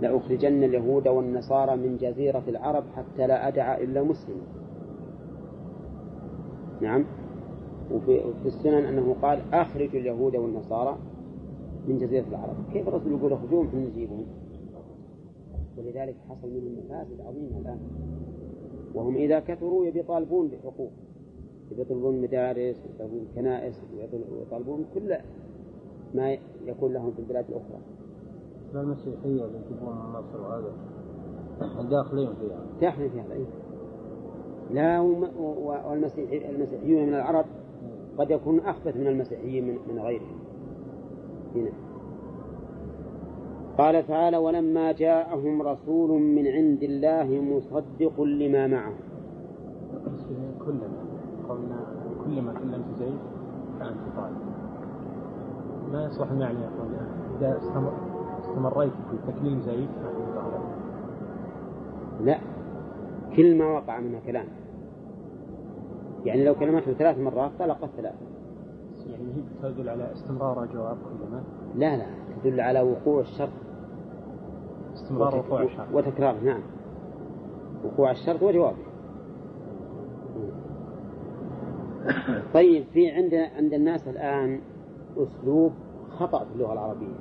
لأخرجن اليهود والنصارى من جزيرة العرب حتى لا أدع إلا مسلما نعم. وفي السنن أنه قال أخرجوا اليهود والنصارى من جزيرة العرب. كيف الرسول يقول اخرجوهم إحنا نجيبهم ولذلك حصل منهم مفاسد عظيمة الآن. وهم إذا كثروا يبي يطالبون بحقوق. يبي يطلبون مدارس ويطلبون كنائس ويطالبون كل ما يكون لهم في البلاد الأخرى. المسيحية اللي يجيبون من مصر وهذا. داخلين فيها. داخلين فيها أي لا والمسيحي المسيحيون من العرب قد يكون أخبث من المسيحيين من, من غيرهم. هنا قال تعالى ولما جاءهم رسول من عند الله مصدق لما معهم كلما قلنا كلما كلمت زيد فأنت طالب ما يصلح المعنى يقول إذا استمر استمريت في تكليم زيد فأنت طالب لا كل ما وقع منها كلام يعني لو كلمته ثلاث مرات طلقت ثلاث يعني هي تدل على استمرار جواب كلمة لا لا تدل على وقوع الشرط. استمرار وقوع الشرط. وتكراره نعم. وقوع الشرط وجوابه. طيب في عند عند الناس الآن أسلوب خطأ في اللغة العربية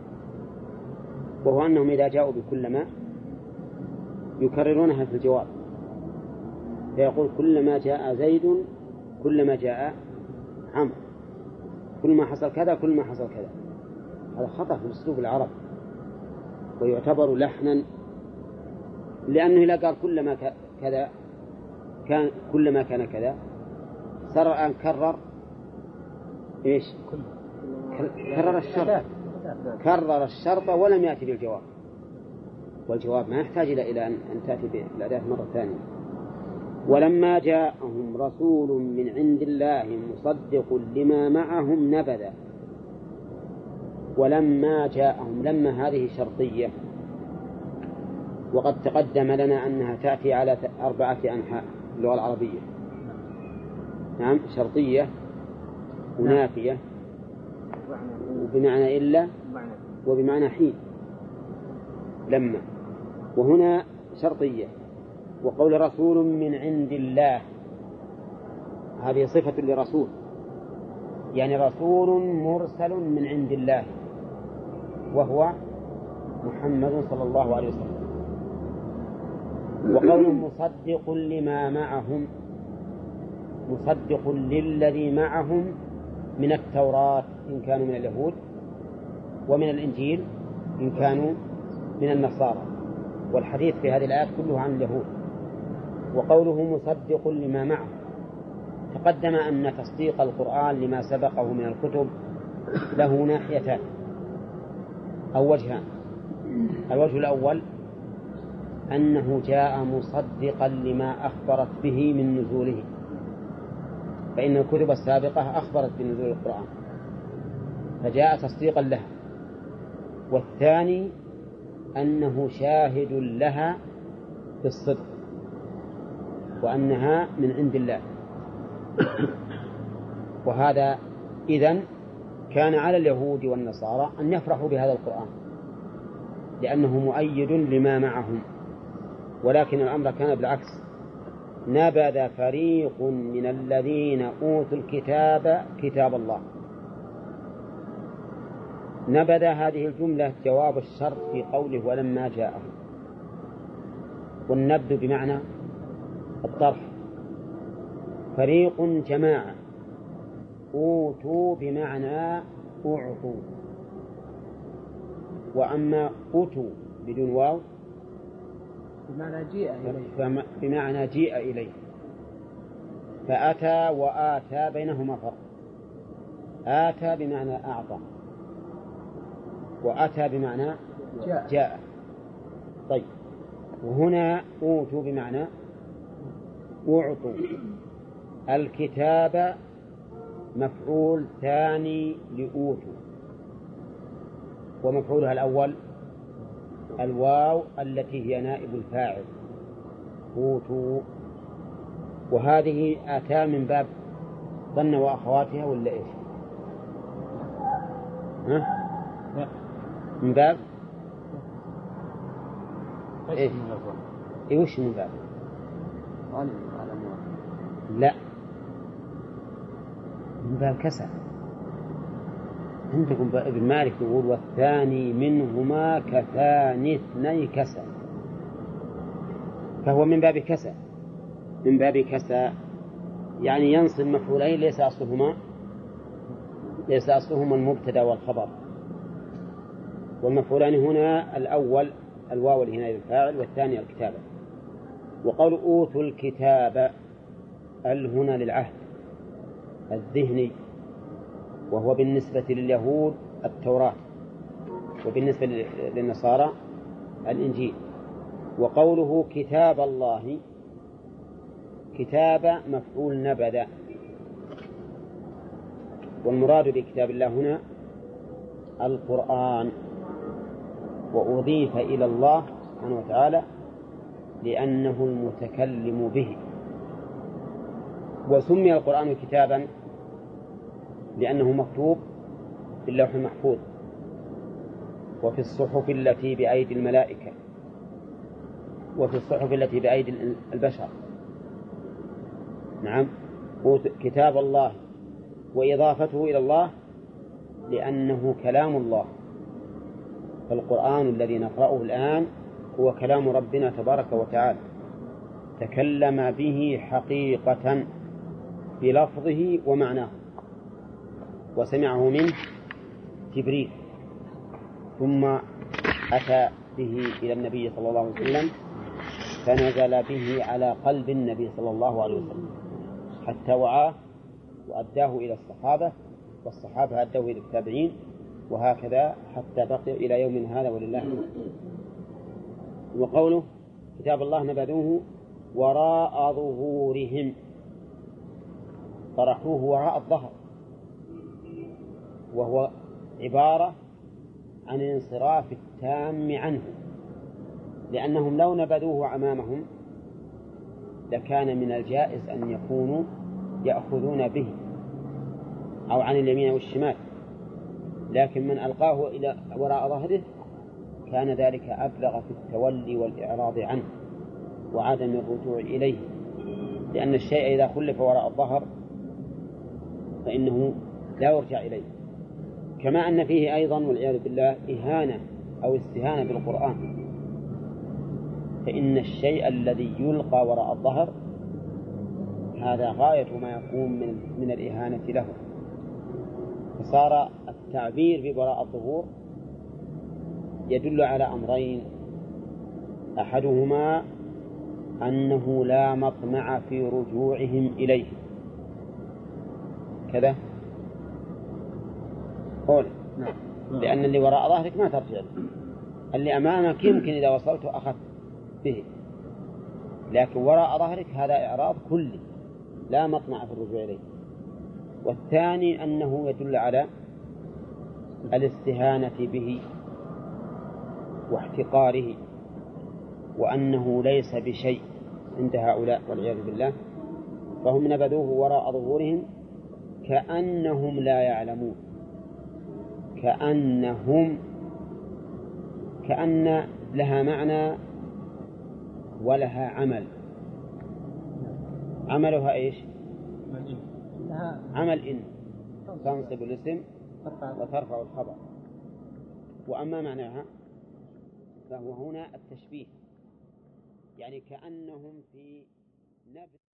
وهو أنهم إذا جاءوا بكلما يكررونها في الجواب. فيقول كلما جاء زيد كلما جاء عمرو. كل ما حصل كذا كل ما حصل كذا. هذا خطأ في أسلوب العرب. ويعتبر لحنا. لأنه إذا قال كلما كذا كان كلما كان كذا صار الآن كرر. إيش؟ كرر الشرط. كرر الشرط ولم يأتي بالجواب. والجواب ما يحتاج إلى إلى أن تأتي بالأداة مرة ثانية. ولما جاءهم رسول من عند الله مصدق لما معهم نبذ ولما جاءهم لما هذه شرطية وقد تقدم لنا أنها تأتي على أربعة أنحاء اللغة العربية. نعم شرطية ونافية وبمعنى إلا وبمعنى حين لما. وهنا شرطية. وقول رسول من عند الله. هذه صفة لرسول. يعني رسول مرسل من عند الله. وهو محمد صلى الله عليه وسلم. وقول مصدق لما معهم. مصدق للذي معهم من التوراة إن كانوا من اليهود. ومن الإنجيل إن كانوا من النصارى. والحديث في هذه الآيات كله عن اليهود. وقوله مصدق لما معه. تقدم أن تصديق القرآن لما سبقه من الكتب له ناحيتان. أو وجهان. الوجه الأول أنه جاء مصدقا لما أخبرت به من نزوله. فإن الكتب السابقة أخبرت بنزول القرآن. فجاء تصديقا لها. والثاني أنه شاهد لها بالصدق. وأنها من عند الله. وهذا إذن كان على اليهود والنصارى أن يفرحوا بهذا القرآن لأنه مؤيد لما معهم. ولكن الأمر كان بالعكس. نبذ فريق من الذين أوتوا الكتاب كتاب الله. نبذ هذه الجملة جواب الشرط في قوله ولما جاءهم. والنبذ بمعنى الطرح فريق جماعة. أوتوا بمعنى أعطوا. وأما أوتوا بدون واو بمعنى جيء إليه. بمعنى جيء إليه. فأتى وآتى بينهما فرق آتى بمعنى أعطى. وأتى بمعنى جاء, جاء. طيب. وهنا أوتوا بمعنى أعطوا الكتاب مفعول ثاني لأوتوا ومفعولها الأول الواو التي هي نائب الفاعل أوتوا وهذه أتى من باب ظن وأخواتها ولا إيش؟ ها؟ من باب إيش؟ إيه وش من باب؟ لا. من باب كسر. عندكم ابن مالك يقول والثاني منهما كثاني اثني كسى فهو من باب كسى من باب كسى يعني ينصب مفعولين ليس أصلهما. ليس أصلهما المبتدأ والخبر. والمفعولان هنا الأول الواو اللي هنا الفاعل والثاني الكتابة. وقول أوتوا الكتاب ال هنا للعهد الذهني وهو بالنسبة لليهود التوراة وبالنسبة للنصارى الإنجيل. وقوله كتاب الله كتاب مفعول نبذ والمراد بكتاب الله هنا القرآن. وأضيف إلى الله سبحانه وتعالى لأنه المتكلم به. وسمي القرآن كتابا لأنه مكتوب في اللوح المحفوظ وفي الصحف التي بأيدي الملائكة وفي الصحف التي بأيدي البشر. نعم. كتاب الله وإضافته إلى الله لأنه كلام الله. فالقرآن الذي نقرأه الآن هو كلام ربنا تبارك وتعالى. تكلم به حقيقة بلفظه ومعناه. وسمعه منه جبريل. ثم أتى به إلى النبي صلى الله عليه وسلم فنزل به على قلب النبي صلى الله عليه وسلم. حتى وعاه وأداه إلى الصحابة والصحابة أدوه إلى التابعين وهكذا حتى بقي إلى يوم هذا ولله الحمد. وقوله كتاب الله نبذوه وراء ظهورهم. طرحوه وراء الظهر. وهو عبارة عن الانصراف التام عنه. لأنهم لو نبذوه أمامهم لكان من الجائز أن يكونوا يأخذون به أو عن اليمين والشمال لكن من ألقاه إلى وراء ظهره كان ذلك أبلغ في التولي والإعراض عنه وعدم الرجوع إليه لأن الشيء إذا خلف وراء الظهر فإنه لا يرجع إليه. كما أن فيه أيضا والعياذ بالله إهانة أو استهانة بالقرآن. فإن الشيء الذي يلقى وراء الظهر هذا غاية ما يكون من من الإهانة له. فصار التعبير ببراء الظهور يدل على أمرين. أحدهما أنه لا مطمع في رجوعهم إليه. كذا. قول. نعم. لأن اللي وراء ظهرك ما ترجع. له اللي أمامك يمكن إذا وصلت أخذت به. لكن وراء ظهرك هذا إعراض كلي. لا مطمع في الرجوع إليه. والثاني أنه يدل على الاستهانة به. واحتقاره وأنه ليس بشيء عند هؤلاء والعياذ بالله فهم نبذوه وراء ظهورهم كأنهم لا يعلمون كأنهم كأن لها معنى ولها عمل عملها إيش؟ عمل إن تنصب الاسم وترفع الخبر وأما معناها فهو هنا التشبيه يعني كأنهم في نبذ